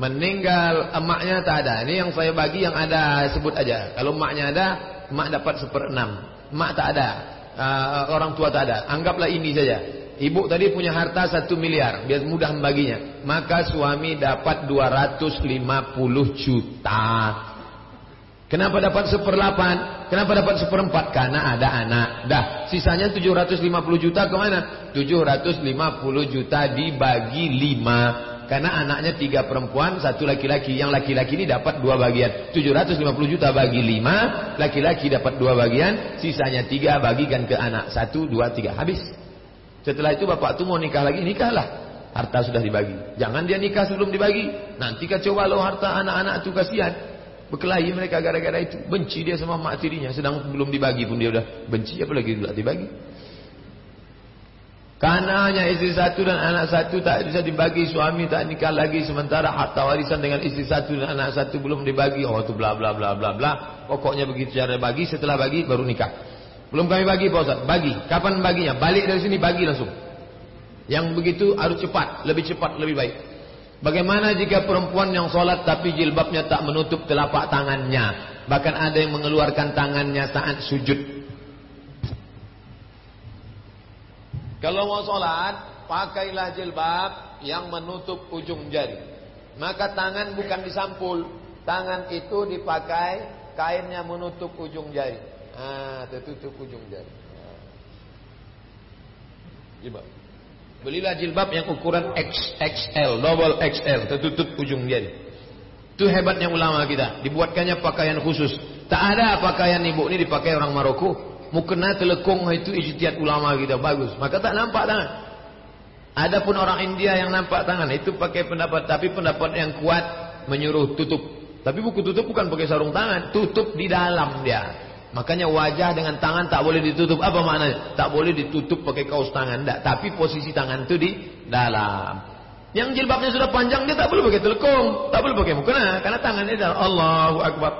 Meninggal emaknya tak ada. Ini yang saya bagi yang ada sebut aja. Kalau emaknya ada, emak dapat seperenam. Emak tak ada uh, orang tua tak ada. Anggaplah ini saja. Ibu tadi punya harta satu miliar, biar mudah membaginya. Maka suami dapat 250 juta. Kenapa dapat seperlapan? Kenapa dapat seperempat? Karena ada anak. Dah, sisanya 750 juta ke mana? 750 juta dibagi 5. Karena anaknya tiga perempuan, satu laki-laki. Yang laki-laki ini dapat dua bagian. 750 juta bagi lima. Laki-laki dapat dua bagian. Sisanya tiga bagikan ke anak. Satu, dua, tiga. Habis. Setelah itu bapak tu mau nikah lagi. Nikahlah. Harta sudah dibagi. Jangan dia nikah sebelum dibagi. Nanti kacau balau harta anak-anak itu kasihan. Berkelahi mereka gara-gara itu. Benci dia sama mak tirinya. Sedang belum dibagi pun dia sudah benci. Apalagi tidak dibagi. Karena hanya istri satu dan anak satu tak bisa dibagi. Suami tak nikah lagi sementara harta warisan dengan istri satu dan anak satu belum dibagi. Oh itu bla bla bla bla bla. Pokoknya begitu cara bagi setelah bagi baru nikah. Belum kami bagi Pak Ustaz? Bagi. Kapan baginya? Balik dari sini bagi langsung. Yang begitu harus cepat. Lebih cepat lebih baik bagaimana jika perempuan yang sholat tapi jilbabnya tak menutup telapak tangannya bahkan ada yang mengeluarkan tangannya saat sujud Kalau mau sholat, pakailah jilbab yang menutup ujung jari. Maka tangan bukan disampul. Tangan itu dipakai kainnya menutup ujung jari. Ah, tertutup ujung jari. Jilbab. Belilah jilbab yang ukuran XXL, double XL, tertutup ujung jari. Itu hebatnya ulama kita. Dibuatkannya pakaian khusus. Tak ada pakaian ibu ini dipakai orang Maroko. Mukena telekung itu ijtihad ulama kita bagus. Maka tak nampak tangan. Adapun orang India yang nampak tangan itu pakai pendapat tapi pendapat yang kuat menyuruh tutup. Tapi buku tutup bukan pakai sarung tangan, tutup di dalam dia. Makanya wajah dengan tangan tak boleh ditutup. Apa maknanya? Tak boleh ditutup pakai kaos tangan, tak. Tapi posisi tangan itu di dalam. Yang jilbabnya sudah panjang dia tak boleh pakai telekung, tak boleh pakai mukena karena tangannya dalam. Allahu akbar.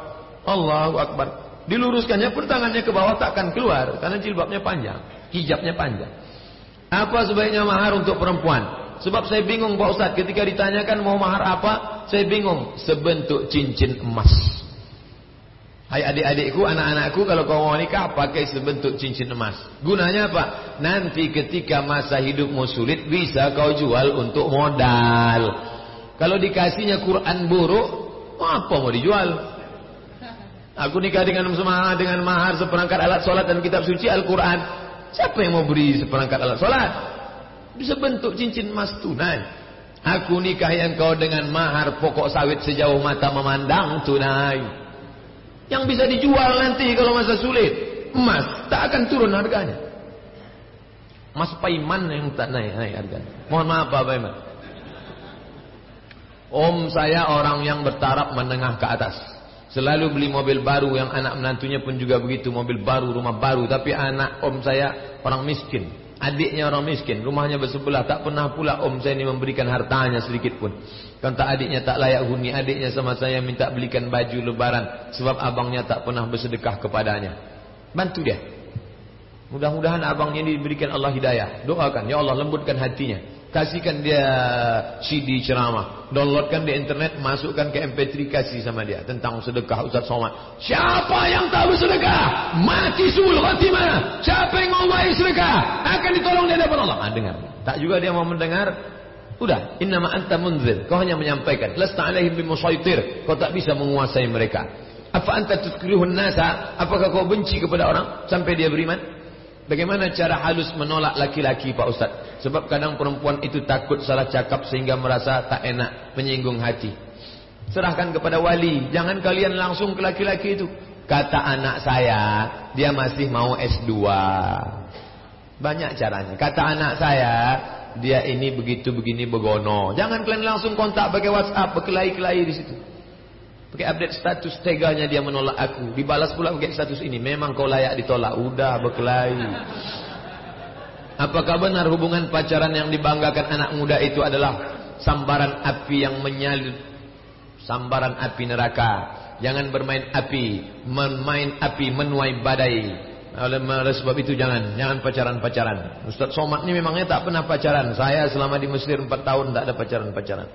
Allahu akbar. Diluruskannya pun tangannya ke bawah takkan keluar karena jilbabnya panjang, hijabnya panjang. Apa sebaiknya mahar untuk perempuan? Sebab saya bingung Pak Ustaz ketika ditanyakan mau mahar apa, saya bingung sebentuk cincin emas. Hai adik-adikku, anak-anakku kalau kau mau nikah pakai sebentuk cincin emas. Gunanya apa? Nanti ketika masa hidupmu sulit bisa kau jual untuk modal. Kalau dikasihnya Quran buruk, apa mau dijual? Aku nikah dengan semua dengan mahar seperangkat alat solat dan kitab suci Al-Quran. Siapa yang mau beri seperangkat alat solat? Bisa bentuk cincin emas tunai. Aku nikah yang kau dengan mahar pokok sawit sejauh mata memandang tunai. Yang bisa dijual nanti kalau masa sulit. Emas tak akan turun harganya. Emas Paiman yang tak naik, naik harganya. Mohon maaf Pak Paiman. Om saya orang yang bertaraf menengah ke atas. Selalu beli mobil baru yang anak menantunya pun juga begitu. Mobil baru, rumah baru. Tapi anak om saya orang miskin. Adiknya orang miskin. Rumahnya bersebelah. Tak pernah pula om saya ini memberikan hartanya sedikit pun. Kata adiknya tak layak huni adiknya sama saya minta belikan baju lebaran sebab abangnya tak pernah bersedekah kepadanya. Bantu dia. Mudah-mudahan abangnya ini diberikan Allah hidayah. Doakan ya Allah lembutkan hatinya. Kasihkan dia CD ceramah. Downloadkan di internet, masukkan ke MP3 kasih sama dia tentang sedekah Ustaz Somad. Siapa yang tak bersedekah? Mati sul khatimah. Siapa yang mau baik sedekah? Akan ditolong di hadapan Allah. Ah, dengar. Tak juga dia mau mendengar Udah, innama anta munzir. Kau hanya menyampaikan. Lasta alaihim bimusaitir. Kau tak bisa menguasai mereka. Apa anta tukrihun nasa? Apakah kau benci kepada orang sampai dia beriman? Bagaimana cara halus menolak laki-laki Pak Ustaz? Sebab kadang perempuan itu takut salah cakap sehingga merasa tak enak, menyinggung hati. Serahkan kepada wali. Jangan kalian langsung ke laki-laki itu. Kata anak saya, dia masih mau S2. Banyak caranya. Kata anak saya, dia ini begitu begini begono. Jangan kalian langsung kontak pakai WhatsApp, berkelahi-kelahi di situ. Pakai update status teganya dia menolak aku. Dibalas pula pakai status ini. Memang kau layak ditolak. Udah berkelahi. Apakah benar hubungan pacaran yang dibanggakan anak muda itu adalah sambaran api yang menyalur sambaran api neraka. Jangan bermain api, memain api menuai badai. Oleh sebab itu jangan jangan pacaran-pacaran. Ustaz Somad ini memangnya tak pernah pacaran. Saya selama di Mesir 4 tahun tak ada pacaran-pacaran.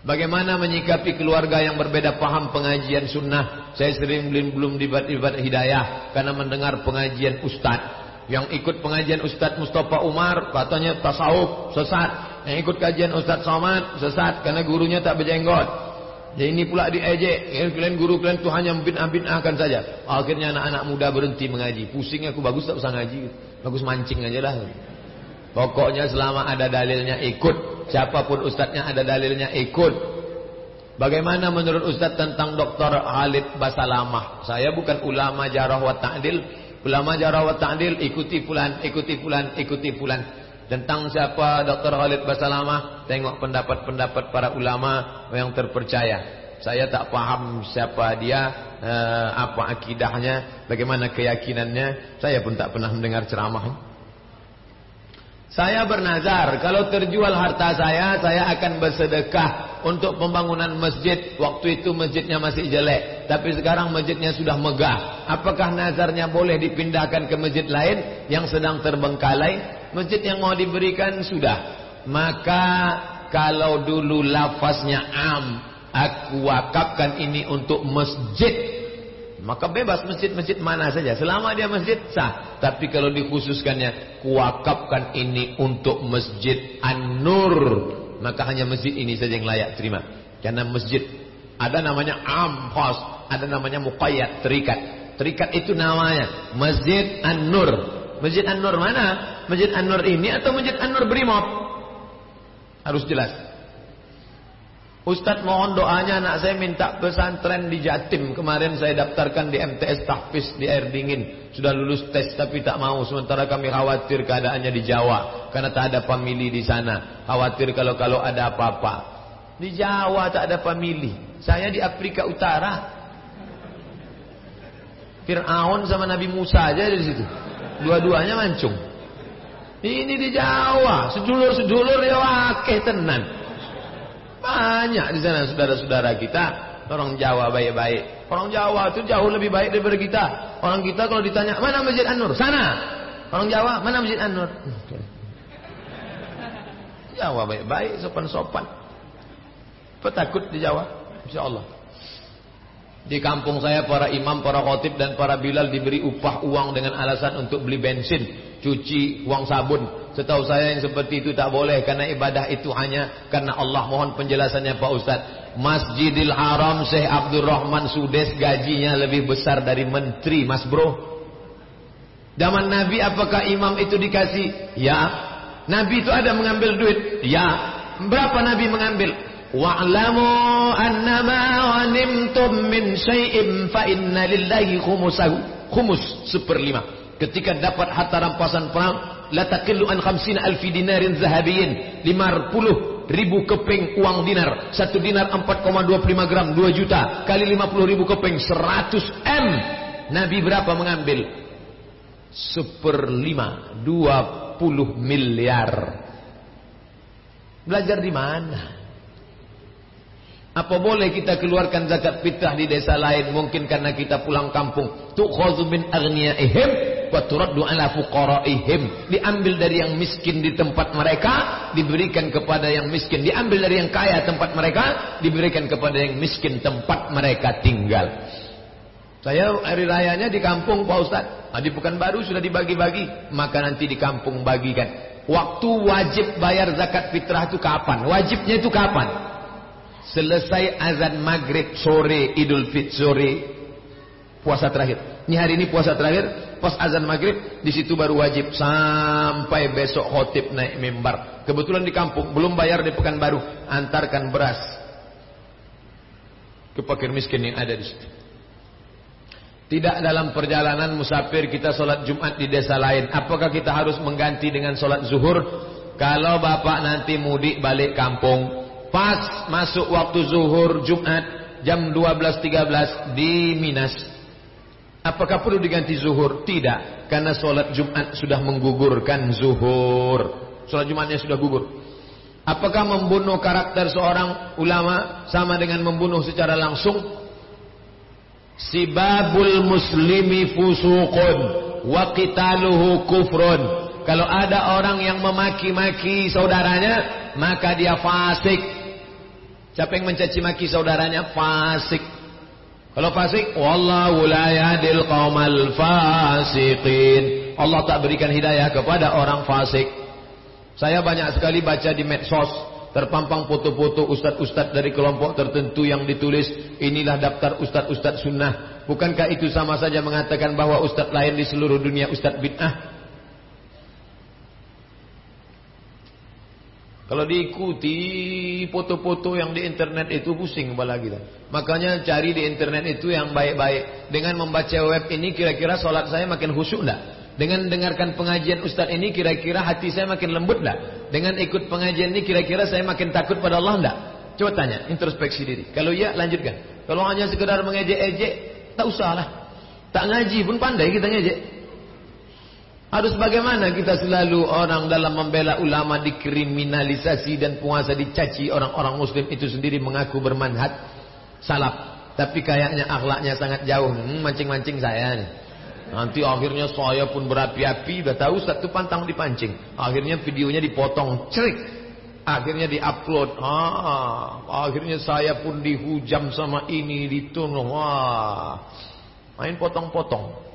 Bagaimana menyikapi keluarga yang berbeda paham pengajian sunnah? Saya sering belum belum dibat-dibat hidayah karena mendengar pengajian ustaz. Yang ikut pengajian Ustaz Mustafa Umar katanya tasawuf sesat. Yang ikut kajian Ustaz Somad sesat karena gurunya tak berjenggot. Jadi ini pula diejek. Ya, kalian guru kalian tu hanya membid'ah-bid'ahkan saja. Akhirnya anak-anak muda berhenti mengaji. Pusing aku bagus tak usah ngaji. Bagus mancing aja lah. Pokoknya selama ada dalilnya ikut. Siapa pun ustadznya ada dalilnya ikut. Bagaimana menurut ustadz tentang Dr. Khalid Basalamah? Saya bukan ulama jarah wa ta'dil. Ulama jarah wa ta'dil ikuti pulan, ikuti pulan, ikuti pulan. Tentang siapa Dr. Khalid Basalamah Tengok pendapat-pendapat para ulama Yang terpercaya Saya tak paham siapa dia eh, Apa akidahnya Bagaimana keyakinannya Saya pun tak pernah mendengar ceramah Saya bernazar Kalau terjual harta saya Saya akan bersedekah Untuk pembangunan masjid Waktu itu masjidnya masih jelek Tapi sekarang masjidnya sudah megah Apakah nazarnya boleh dipindahkan ke masjid lain Yang sedang terbengkalai Masjid yang mau diberikan sudah. Maka kalau dulu lafaznya am, aku wakafkan ini untuk masjid. Maka bebas masjid-masjid mana saja. Selama dia masjid sah. Tapi kalau dikhususkannya, kuwakafkan ini untuk masjid An-Nur. Maka hanya masjid ini saja yang layak terima. Karena masjid ada namanya am, khas. Ada namanya muqayyad, terikat. Terikat itu namanya Masjid An-Nur. Masjid An-Nur mana? Masjid An-Nur ini atau Masjid An-Nur Brimob? Harus jelas. Ustadz mohon doanya anak saya minta pesantren di Jatim. Kemarin saya daftarkan di MTS Tahfiz di air dingin. Sudah lulus tes tapi tak mau. Sementara kami khawatir keadaannya di Jawa. Karena tak ada famili di sana. Khawatir kalau-kalau ada apa-apa. Di Jawa tak ada famili. Saya di Afrika Utara. Fir'aun sama Nabi Musa aja di situ. Dua-duanya mancung. Ini di Jawa, sedulur-sedulur ya wakil tenan. Banyak di sana saudara-saudara kita orang Jawa baik-baik. Orang Jawa itu jauh lebih baik daripada kita. Orang kita kalau ditanya, "Mana Masjid An-Nur?" Sana. Orang Jawa, "Mana Masjid An-Nur?" Jawa baik-baik, sopan-sopan. Petakut di Jawa, insya Allah. Di kampung saya para imam, para khotib dan para bilal diberi upah uang dengan alasan untuk beli bensin, cuci, uang sabun. Setahu saya yang seperti itu tak boleh karena ibadah itu hanya karena Allah. Mohon penjelasannya Pak Ustaz. Masjidil Haram Syekh Abdul Rahman Sudes gajinya lebih besar dari menteri, Mas Bro. Zaman Nabi apakah imam itu dikasih? Ya. Nabi itu ada mengambil duit? Ya. Berapa Nabi mengambil? Wa'lamu annama ghanimtum min syai'in fa inna lillahi khumusahu. Khumus seperlima. Ketika dapat harta rampasan perang, la taqillu an khamsina alfi dinarin zahabiyin. 50 ribu keping uang dinar. Satu dinar 4,25 gram, 2 juta. Kali 50 ribu keping, 100 M. Nabi berapa mengambil? Seperlima, 20 miliar. Belajar di mana? Apa boleh kita keluarkan zakat fitrah di desa lain mungkin karena kita pulang kampung? Tu'khadhu min aghniyaihim wa turaddu ala fuqaraihim. Diambil dari yang miskin di tempat mereka, diberikan kepada yang miskin. Diambil dari yang kaya tempat mereka, diberikan kepada yang miskin tempat mereka tinggal. Saya hari rayanya di kampung Pak Ustaz. Nah, di Pekanbaru sudah dibagi-bagi, maka nanti di kampung bagikan. Waktu wajib bayar zakat fitrah itu kapan? Wajibnya itu kapan? Selesai azan maghrib sore idul fit sore puasa terakhir. Ini hari ini puasa terakhir, pas azan maghrib di situ baru wajib sampai besok khotib naik mimbar. Kebetulan di kampung belum bayar di Pekanbaru, antarkan beras ke fakir miskin yang ada di situ. Tidak dalam perjalanan musafir kita sholat Jumat di desa lain. Apakah kita harus mengganti dengan sholat zuhur? Kalau bapak nanti mudik balik kampung, Pas masuk waktu zuhur Jumat jam 12.13 di Minas. Apakah perlu diganti zuhur? Tidak. Karena sholat Jumat sudah menggugurkan zuhur. Sholat Jumatnya sudah gugur. Apakah membunuh karakter seorang ulama sama dengan membunuh secara langsung? Sibabul muslimi fusuqun wa qitaluhu kufrun. Kalau ada orang yang memaki-maki saudaranya, maka dia fasik. Siapa yang mencaci maki saudaranya fasik. Kalau fasik, wallahu la yahdil qaumal fasiqin. Allah tak berikan hidayah kepada orang fasik. Saya banyak sekali baca di medsos terpampang foto-foto ustad-ustad dari kelompok tertentu yang ditulis inilah daftar ustad-ustad sunnah. Bukankah itu sama saja mengatakan bahwa ustad lain di seluruh dunia ustad bid'ah? Kalau diikuti foto-foto yang di internet itu pusing kepala kita. Makanya cari di internet itu yang baik-baik. Dengan membaca web ini kira-kira sholat saya makin khusyuk enggak? Dengan dengarkan pengajian Ustaz ini kira-kira hati saya makin lembut enggak? Dengan ikut pengajian ini kira-kira saya makin takut pada Allah enggak? Coba tanya, introspeksi diri. Kalau iya lanjutkan. Kalau hanya sekedar mengejek-ejek, tak usahlah. Tak ngaji pun pandai kita ngejek. Harus bagaimana kita selalu orang dalam membela ulama dikriminalisasi dan puasa dicaci orang-orang muslim itu sendiri mengaku bermanhat salaf. Tapi kayaknya akhlaknya sangat jauh. Hmm, mancing-mancing hmm, saya nih. Nanti akhirnya saya pun berapi-api. Udah tahu satu pantang dipancing. Akhirnya videonya dipotong. Cerik. Akhirnya diupload. Ah, akhirnya saya pun dihujam sama ini. Ditunuh. Wah. Main potong-potong.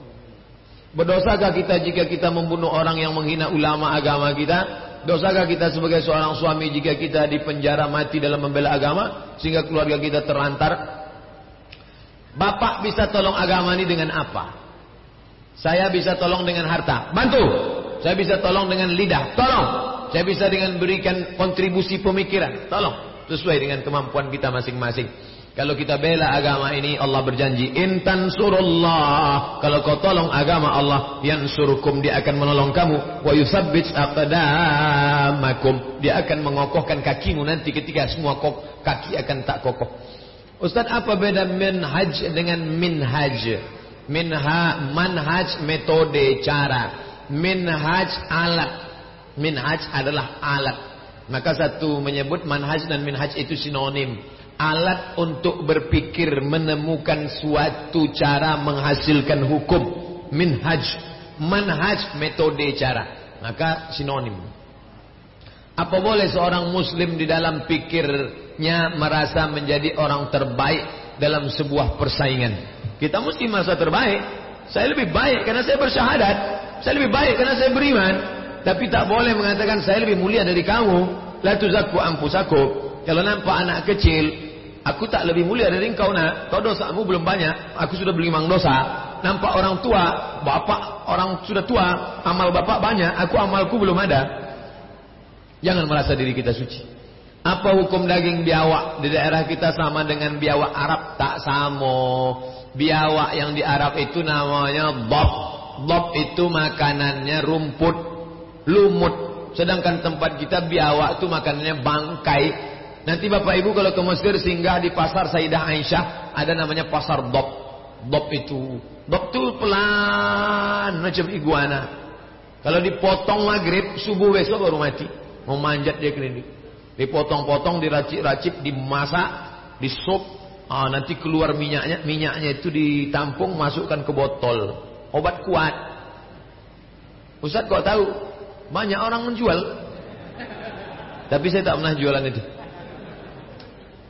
Berdosakah kita jika kita membunuh orang yang menghina ulama agama kita? Dosakah kita sebagai seorang suami jika kita dipenjara mati dalam membela agama sehingga keluarga kita terlantar? Bapak bisa tolong agama ini dengan apa? Saya bisa tolong dengan harta. Bantu. Saya bisa tolong dengan lidah. Tolong. Saya bisa dengan berikan kontribusi pemikiran. Tolong. Sesuai dengan kemampuan kita masing-masing. Kalau kita bela agama ini Allah berjanji intan surullah kalau kau tolong agama Allah yang surukum dia akan menolong kamu wa yusabbit aqdamakum dia akan mengokohkan kakimu nanti ketika semua kaki akan tak kokoh. Ustaz apa beda minhaj dengan minhaj? Minha manhaj metode cara. Minhaj alat. Minhaj adalah alat. Maka satu menyebut manhaj dan minhaj itu sinonim alat untuk berpikir menemukan suatu cara menghasilkan hukum minhaj manhaj metode cara maka sinonim apa boleh seorang muslim di dalam pikirnya merasa menjadi orang terbaik dalam sebuah persaingan. Kita mesti merasa terbaik. Saya lebih baik karena saya bersyahadat. Saya lebih baik karena saya beriman. Tapi tak boleh mengatakan saya lebih mulia dari kamu. La tuzakku ampusakum. Kalau nampak anak kecil, aku tak lebih mulia dari engkau nak. Kau dosamu belum banyak, aku sudah belimang dosa. Nampak orang tua, bapak orang sudah tua, amal bapak banyak, aku amalku belum ada. Jangan merasa diri kita suci. Apa hukum daging biawak di daerah kita sama dengan biawak Arab? Tak sama. Biawak yang di Arab itu namanya bob. Bob itu makanannya rumput, lumut. Sedangkan tempat kita biawak itu makanannya bangkai. Nanti Bapak Ibu kalau ke Mesir singgah di pasar Sayyidah Aisyah. Ada namanya pasar bob. Bob itu. Bob itu pelan macam iguana. Kalau dipotong maghrib, subuh besok baru mati. Mau manjat dia klinik. Dipotong-potong, diracik-racik, dimasak, disup. Ah, nanti keluar minyaknya, minyaknya itu ditampung, masukkan ke botol. Obat kuat. Ustaz kok tahu? Banyak orang menjual. Tapi saya tak pernah jualan itu.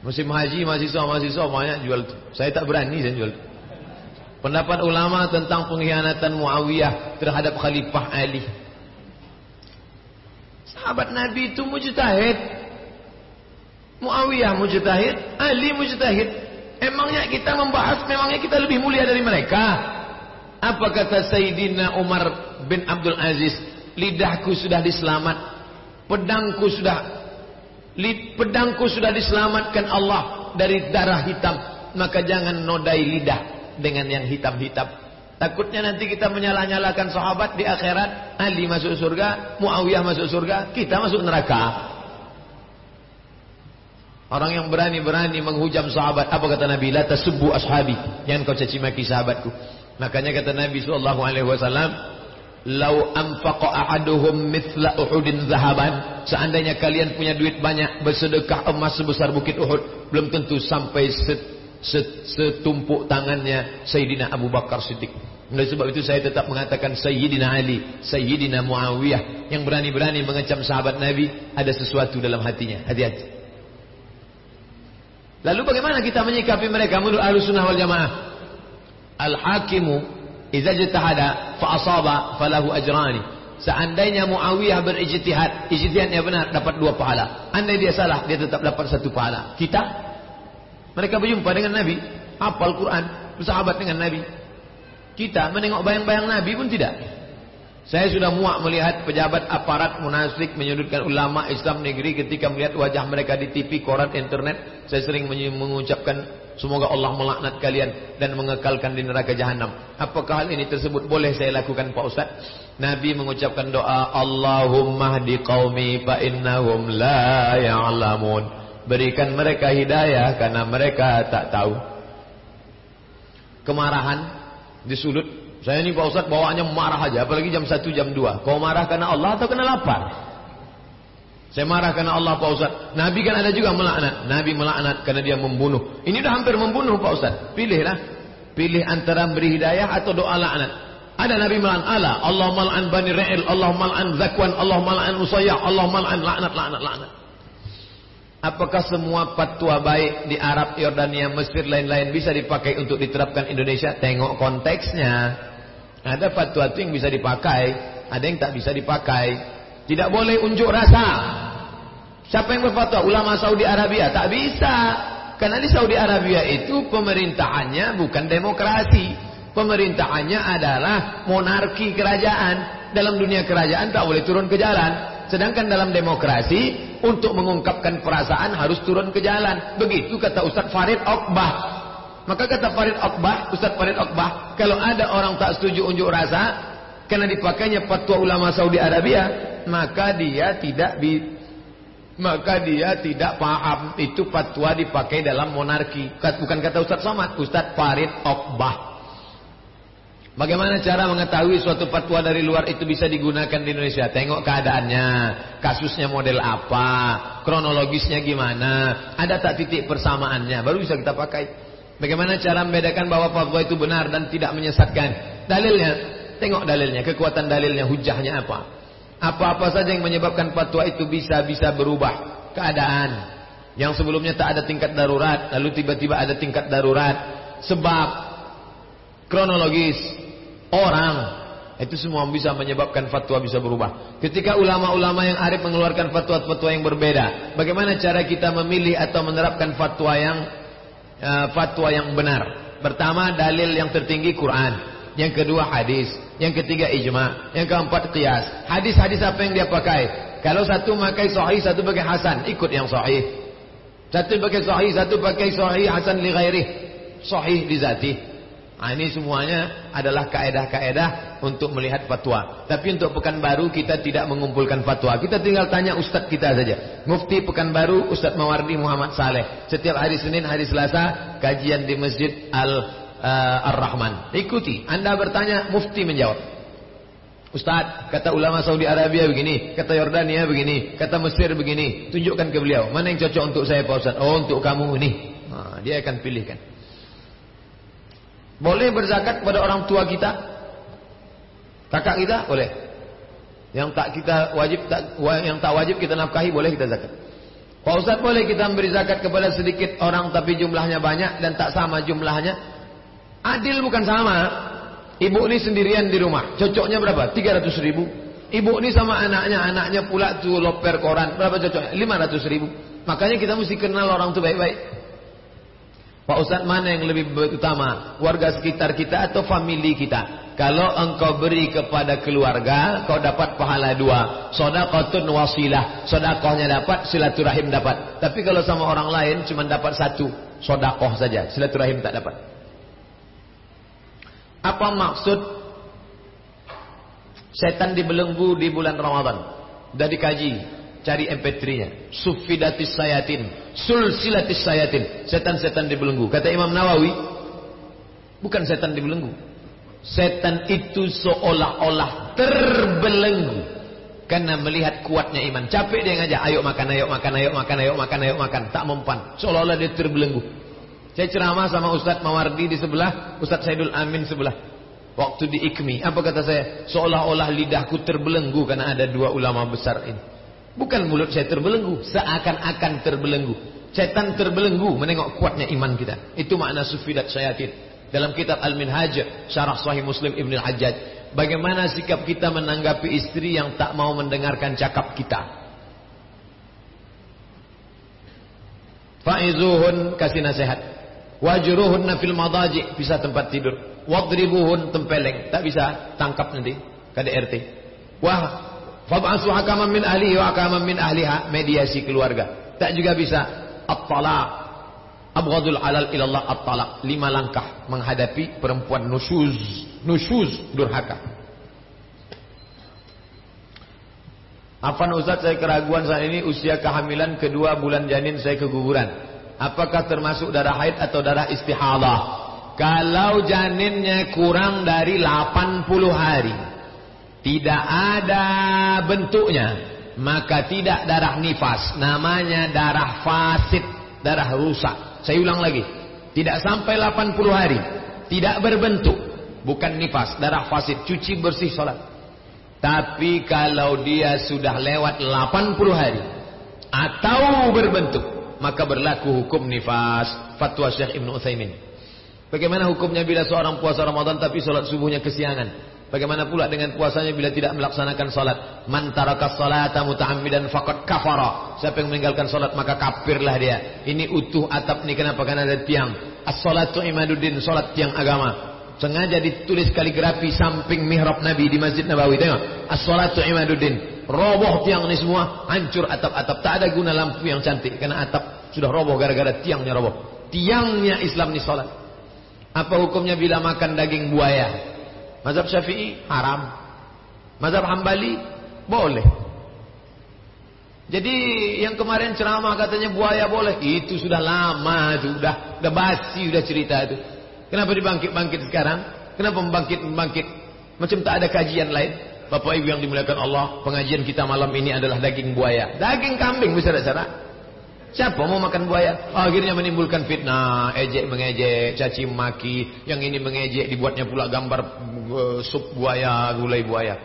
Musim haji, mahasiswa-mahasiswa banyak jual. Saya tak berani saya jual. Pendapat ulama tentang pengkhianatan Muawiyah terhadap Khalifah Ali. Sahabat Nabi itu mujtahid. Muawiyah mujtahid, Ali mujtahid. Emangnya kita membahas memangnya kita lebih mulia dari mereka? Apa kata Sayyidina Umar bin Abdul Aziz? Lidahku sudah diselamat, pedangku sudah pedangku sudah diselamatkan Allah dari darah hitam, maka jangan nodai lidah dengan yang hitam-hitam. Takutnya nanti kita menyalah-nyalakan sahabat di akhirat, Ali masuk surga, Muawiyah masuk surga, kita masuk neraka. Orang yang berani-berani menghujam sahabat, apa kata Nabi? La tasubbu ashabi, jangan kau caci maki sahabatku. Makanya kata Nabi sallallahu alaihi wasallam, "Lau anfaqa ahaduhum mithla Uhudin zahaban." Seandainya kalian punya duit banyak, bersedekah emas sebesar bukit Uhud, belum tentu sampai set, set, setumpuk tangannya Sayyidina Abu Bakar Siddiq. Oleh sebab itu saya tetap mengatakan Sayyidina Ali, Sayyidina Muawiyah yang berani-berani mengecam sahabat Nabi ada sesuatu dalam hatinya. Hati-hati. Lalu bagaimana kita menyikapi mereka menurut Ahlussunnah wal Jamaah? Al-hakimu idza jtahada fa asaba falahu ajrani. Seandainya Muawiyah berijtihad, ijtihadnya benar dapat dua pahala. Andai dia salah, dia tetap dapat satu pahala. Kita mereka berjumpa dengan Nabi, hafal Quran, bersahabat dengan Nabi. Kita menengok bayang-bayang Nabi pun tidak. Saya sudah muak melihat pejabat aparat munafik menyudutkan ulama Islam negeri ketika melihat wajah mereka di TV, koran, internet. Saya sering mengucapkan semoga Allah melaknat kalian dan mengekalkan di neraka jahanam. Apakah hal ini tersebut boleh saya lakukan Pak Ustaz? Nabi mengucapkan doa Allahumma hdi qaumi fa innahum la ya'lamun. Berikan mereka hidayah karena mereka tak tahu. Kemarahan di sudut saya ini Pak Ustaz bawaannya marah aja, apalagi jam 1 jam 2. Kau marah karena Allah atau karena lapar? Saya marah karena Allah Pak Ustaz. Nabi kan ada juga melaknat. Nabi melaknat karena dia membunuh. Ini udah hampir membunuh Pak Ustaz. Pilihlah. Pilih antara beri hidayah atau doa laknat. Ada Nabi melaknat Allah. Allah mal'an Bani Ra'il. Allah mal'an Zakwan. Allah mal'an Usayyah. Allah mal'an laknat, laknat, laknat. Apakah semua fatwa baik di Arab, Yordania, Mesir, lain-lain bisa dipakai untuk diterapkan Indonesia? Tengok konteksnya. Ada fatwa itu yang bisa dipakai, ada yang tak bisa dipakai. Tidak boleh unjuk rasa. Siapa yang berfatwa? Ulama Saudi Arabia. Tak bisa. Karena di Saudi Arabia itu pemerintahannya bukan demokrasi. Pemerintahannya adalah monarki kerajaan. Dalam dunia kerajaan tak boleh turun ke jalan. Sedangkan dalam demokrasi, untuk mengungkapkan perasaan harus turun ke jalan. Begitu kata Ustaz Farid Okbah. Maka kata Farid Okbah, Ustaz Farid Okbah, kalau ada orang tak setuju unjuk rasa, karena dipakainya fatwa ulama Saudi Arabia, maka dia tidak maka dia tidak paham itu fatwa dipakai dalam monarki. Bukan kata Ustaz Somad, Ustaz Farid Okbah. Bagaimana cara mengetahui suatu fatwa dari luar itu bisa digunakan di Indonesia? Tengok keadaannya, kasusnya model apa, kronologisnya gimana, ada tak titik persamaannya, baru bisa kita pakai. Bagaimana cara membedakan bahwa fatwa itu benar dan tidak menyesatkan? Dalilnya, tengok dalilnya, kekuatan dalilnya, hujahnya apa? Apa-apa saja yang menyebabkan fatwa itu bisa bisa berubah keadaan. Yang sebelumnya tak ada tingkat darurat, lalu tiba-tiba ada tingkat darurat. Sebab kronologis orang itu semua bisa menyebabkan fatwa bisa berubah. Ketika ulama-ulama yang arif mengeluarkan fatwa-fatwa yang berbeda, bagaimana cara kita memilih atau menerapkan fatwa yang uh, fatwa yang benar? Pertama dalil yang tertinggi Quran, yang kedua hadis, yang ketiga ijma, yang keempat qiyas. Hadis-hadis apa yang dia pakai? Kalau satu pakai sahih, satu pakai hasan, ikut yang sahih. Satu pakai sahih, satu pakai sahih hasan li ghairih. Sahih di zati. Nah, ini semuanya adalah kaedah-kaedah untuk melihat fatwa. Tapi untuk pekan baru kita tidak mengumpulkan fatwa. Kita tinggal tanya ustaz kita saja. Mufti pekan baru Ustaz Mawardi Muhammad Saleh. Setiap hari Senin, hari Selasa kajian di Masjid Al uh, Ar-Rahman. Ikuti. Anda bertanya, mufti menjawab. Ustaz, kata ulama Saudi Arabia begini, kata Yordania begini, kata Mesir begini. Tunjukkan ke beliau, mana yang cocok untuk saya Pak Ustaz? Oh, untuk kamu ini. Nah, dia akan pilihkan. Boleh berzakat kepada orang tua kita? Kakak kita? Boleh. Yang tak kita wajib tak yang tak wajib kita nafkahi boleh kita zakat. Pak Ustaz boleh kita memberi zakat kepada sedikit orang tapi jumlahnya banyak dan tak sama jumlahnya? Adil bukan sama. Ibu ini sendirian di rumah. Cocoknya berapa? 300 ribu. Ibu ini sama anaknya. Anaknya pula tuh loper koran. Berapa cocoknya? 500 ribu. Makanya kita mesti kenal orang itu baik-baik. Pak Ustaz mana yang lebih utama? Warga sekitar kita atau family kita? Kalau engkau beri kepada keluarga, kau dapat pahala dua. Sodakotun wasilah. Sodakohnya dapat, silaturahim dapat. Tapi kalau sama orang lain, cuma dapat satu. Sodakoh saja. Silaturahim tak dapat. Apa maksud setan dibelenggu di bulan Ramadan? Sudah dikaji, cari MP3-nya. Sufidatis sayatin, sulsilatis sayatin. Setan-setan dibelenggu. Kata Imam Nawawi, bukan setan dibelenggu. Setan itu seolah-olah terbelenggu. Karena melihat kuatnya iman. Capek dia ngajak, ayo makan, ayo makan, ayo makan, ayo makan, ayo makan. Tak mempan. Seolah-olah dia terbelenggu. Saya ceramah sama Ustadz Mawardi di sebelah, Ustadz Saidul Amin sebelah. Waktu di IKMI, apa kata saya? Seolah-olah lidahku terbelenggu karena ada dua ulama besar ini. Bukan mulut saya terbelenggu, seakan-akan terbelenggu. Setan terbelenggu menengok kuatnya iman kita. Itu makna sufidat syayatin. Dalam kitab Al-Minhaj, syarah sahih Muslim Ibn Al-Hajjaj. Bagaimana sikap kita menanggapi istri yang tak mau mendengarkan cakap kita. Faizuhun kasih nasihat. Wajruhunna fil madaji bisa tempat tidur. Wadribuhun tempeleng, tak bisa tangkap nanti KDRT. Wah, fab'asu hakaman min ahli wa hakaman min ahliha mediasi keluarga. Tak juga bisa at-talaq. Abghadul halal ilallah at-talaq. Lima langkah menghadapi perempuan nusyuz, nusyuz durhaka. Afan Ustaz saya keraguan saat ini usia kehamilan kedua bulan janin saya keguguran. Apakah termasuk darah haid atau darah istihadah? Kalau janinnya kurang dari 80 hari. Tidak ada bentuknya. Maka tidak darah nifas. Namanya darah fasid. Darah rusak. Saya ulang lagi. Tidak sampai 80 hari. Tidak berbentuk. Bukan nifas. Darah fasid. Cuci bersih sholat. Tapi kalau dia sudah lewat 80 hari. Atau berbentuk maka berlaku hukum nifas. Fatwa Syekh Ibn Uthaymin. Bagaimana hukumnya bila seorang puasa Ramadan tapi solat subuhnya kesiangan? Bagaimana pula dengan puasanya bila tidak melaksanakan solat? Man tarakas salata muta'ammidan faqad kafara. Siapa yang meninggalkan solat maka kafirlah dia. Ini utuh atap ni kenapa? Karena ada tiang. As-salatu imaduddin, solat tiang agama. Sengaja ditulis kaligrafi samping mihrab Nabi di Masjid Nabawi. Tengok. As-salatu imaduddin roboh tiang ini semua, hancur atap-atap. Tak ada guna lampu yang cantik karena atap sudah roboh gara-gara tiangnya roboh. Tiangnya Islam ini salat. Apa hukumnya bila makan daging buaya? Mazhab Syafi'i haram. Mazhab Hambali boleh. Jadi yang kemarin ceramah katanya buaya boleh, itu sudah lama sudah sudah basi sudah cerita itu. Kenapa dibangkit-bangkit sekarang? Kenapa membangkit-membangkit? Macam tak ada kajian lain. Bapak Ibu yang dimuliakan Allah, pengajian kita malam ini adalah daging buaya. Daging kambing bisa cara. Siapa mau makan buaya? Akhirnya menimbulkan fitnah, ejek mengejek, caci maki, yang ini mengejek dibuatnya pula gambar uh, sup buaya, gulai buaya.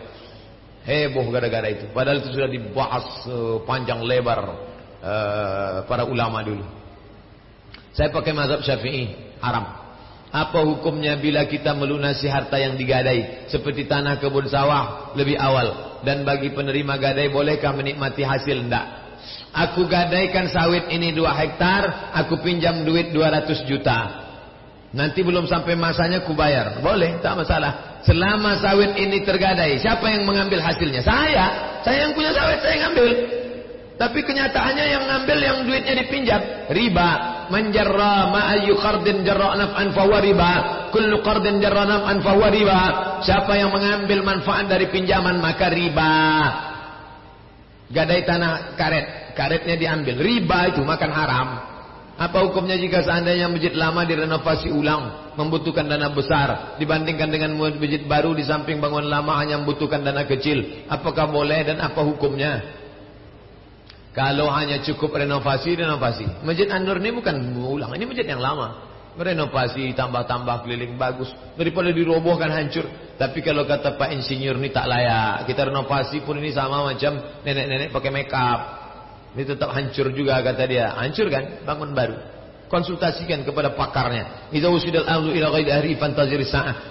Heboh gara-gara itu. Padahal itu sudah dibahas uh, panjang lebar uh, para ulama dulu. Saya pakai mazhab Syafi'i, haram. Apa hukumnya bila kita melunasi harta yang digadai seperti tanah kebun sawah lebih awal dan bagi penerima gadai bolehkah menikmati hasil enggak? Aku gadaikan sawit ini 2 hektar, aku pinjam duit 200 juta. Nanti belum sampai masanya ku bayar. Boleh, tak masalah. Selama sawit ini tergadai, siapa yang mengambil hasilnya? Saya. Saya yang punya sawit, saya yang ambil. Tapi kenyataannya yang ngambil yang duitnya dipinjam. Riba. Menjarra ma'ayu qardin jarra naf'an fahuwa riba. Kullu qardin jarra naf'an fahuwa riba. Siapa yang mengambil manfaat dari pinjaman maka riba. Gadai tanah karet, karetnya diambil. Riba itu makan haram. Apa hukumnya jika seandainya masjid lama direnovasi ulang, membutuhkan dana besar dibandingkan dengan masjid baru di samping bangunan lama hanya membutuhkan dana kecil? Apakah boleh dan apa hukumnya? Kalau hanya cukup renovasi, renovasi. Masjid An-Nur ini bukan ulang, ini masjid yang lama. Renovasi, tambah-tambah keliling bagus. Daripada dirobohkan hancur. Tapi kalau kata Pak Insinyur ini tak layak. Kita renovasi pun ini sama macam nenek-nenek pakai make up. Ini tetap hancur juga kata dia. Hancur kan? Bangun baru. Konsultasikan kepada pakarnya.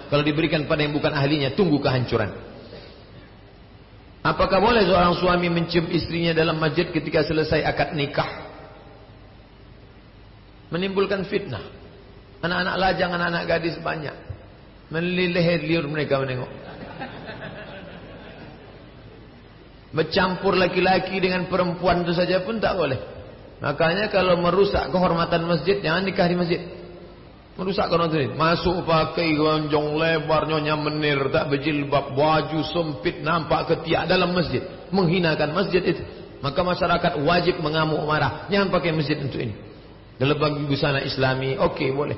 Kalau diberikan pada yang bukan ahlinya, tunggu kehancuran. Apakah boleh seorang suami mencium istrinya dalam masjid ketika selesai akad nikah? Menimbulkan fitnah. Anak-anak lajang, anak-anak gadis banyak. Melilih liur mereka menengok. Bercampur laki-laki dengan perempuan itu saja pun tak boleh. Makanya kalau merusak kehormatan masjid, jangan nikah di masjid. Merusak kehormatan masjid. Masuk pakai gonjong lebar, nyonya menir, tak berjilbab, baju sempit, nampak ketiak dalam masjid. Menghinakan masjid itu. Maka masyarakat wajib mengamuk marah. Jangan pakai masjid untuk ini. Dalam bagi busana islami, oke okay, boleh.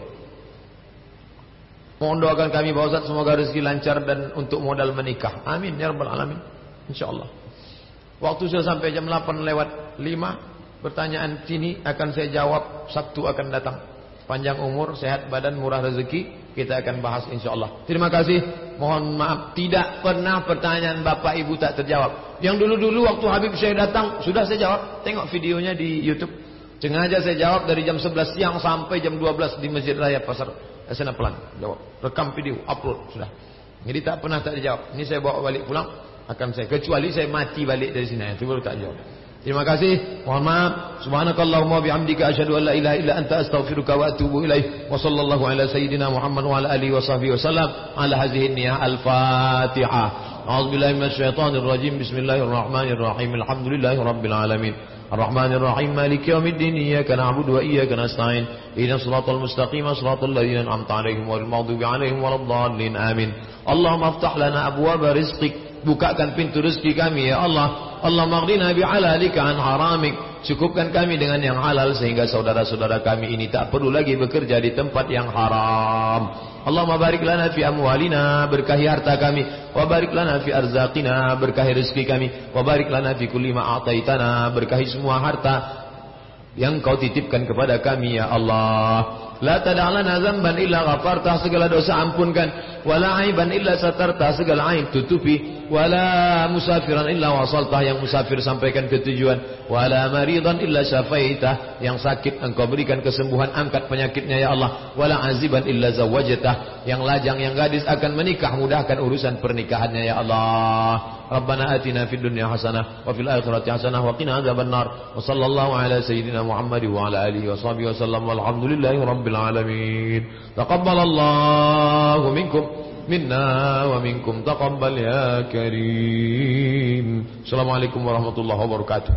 Mohon doakan kami Pak Ustaz semoga rezeki lancar dan untuk modal menikah. Amin ya rabbal alamin. Insyaallah. Waktu sudah sampai jam 8 lewat 5. Pertanyaan sini akan saya jawab Sabtu akan datang. Panjang umur, sehat badan, murah rezeki. Kita akan bahas insyaallah. Terima kasih. Mohon maaf tidak pernah pertanyaan Bapak Ibu tak terjawab. Yang dulu-dulu waktu Habib saya datang sudah saya jawab. Tengok videonya di YouTube. Sengaja saya jawab dari jam 11 siang sampai jam 12 di Masjid Raya Pasar Sana pelan jawab. Rekam video, upload sudah. Jadi tak pernah tak dijawab. Ini saya bawa balik pulang akan saya kecuali saya mati balik dari sini itu baru tak jawab. Terima kasih. Mohon maaf. Subhanakallahumma bihamdika asyhadu an la ilaha illa anta astaghfiruka wa atubu ilaik. Wa sallallahu ala sayyidina Muhammad wa ala alihi wa sahbihi wasallam ala hadhihi niyyah al-Fatihah. A'udzu billahi minasyaitonir rajim. Bismillahirrahmanirrahim. Alhamdulillahi rabbil alamin. الرحمن الرحيم مالك يوم الدين إياك نعبد وإياك نستعين إذا الصراط المستقيم صراط الذين أنعمت عليهم والمغضوب عليهم ولا الضالين آمين اللهم افتح لنا أبواب رزقك bukakan pintu rezeki kami ya Allah. Allah maghdina bi'alalika an haramik. Cukupkan kami dengan yang halal sehingga saudara-saudara kami ini tak perlu lagi bekerja di tempat yang haram. Allahumma barik lana fi amwalina berkahi harta kami. Wa barik lana fi arzaqina berkahi rezeki kami. Wa barik lana fi kulli ma ataitana berkahi semua harta yang kau titipkan kepada kami ya Allah La tada'lana zamban illa ghafartah segala dosa ampunkan. Wala aiban illa satarta segala aib tutupi. Wala musafiran illa wasaltah yang musafir sampaikan ke tujuan wala maridan illa syafaitah yang sakit engkau berikan kesembuhan angkat penyakitnya ya Allah. Wala aziban illa zawwajtah yang lajang yang gadis akan menikah mudahkan urusan pernikahannya ya Allah. Rabbana atina fid dunya hasanah wa fil akhirati hasanah wa qina adzabannar. Wa sallallahu ala sayyidina Muhammad wa ala alihi wa sahbihi wasallam walhamdulillahi العالمين. تقبل الله منكم منا ومنكم. تقبل يا كريم. السلام عليكم ورحمة الله وبركاته.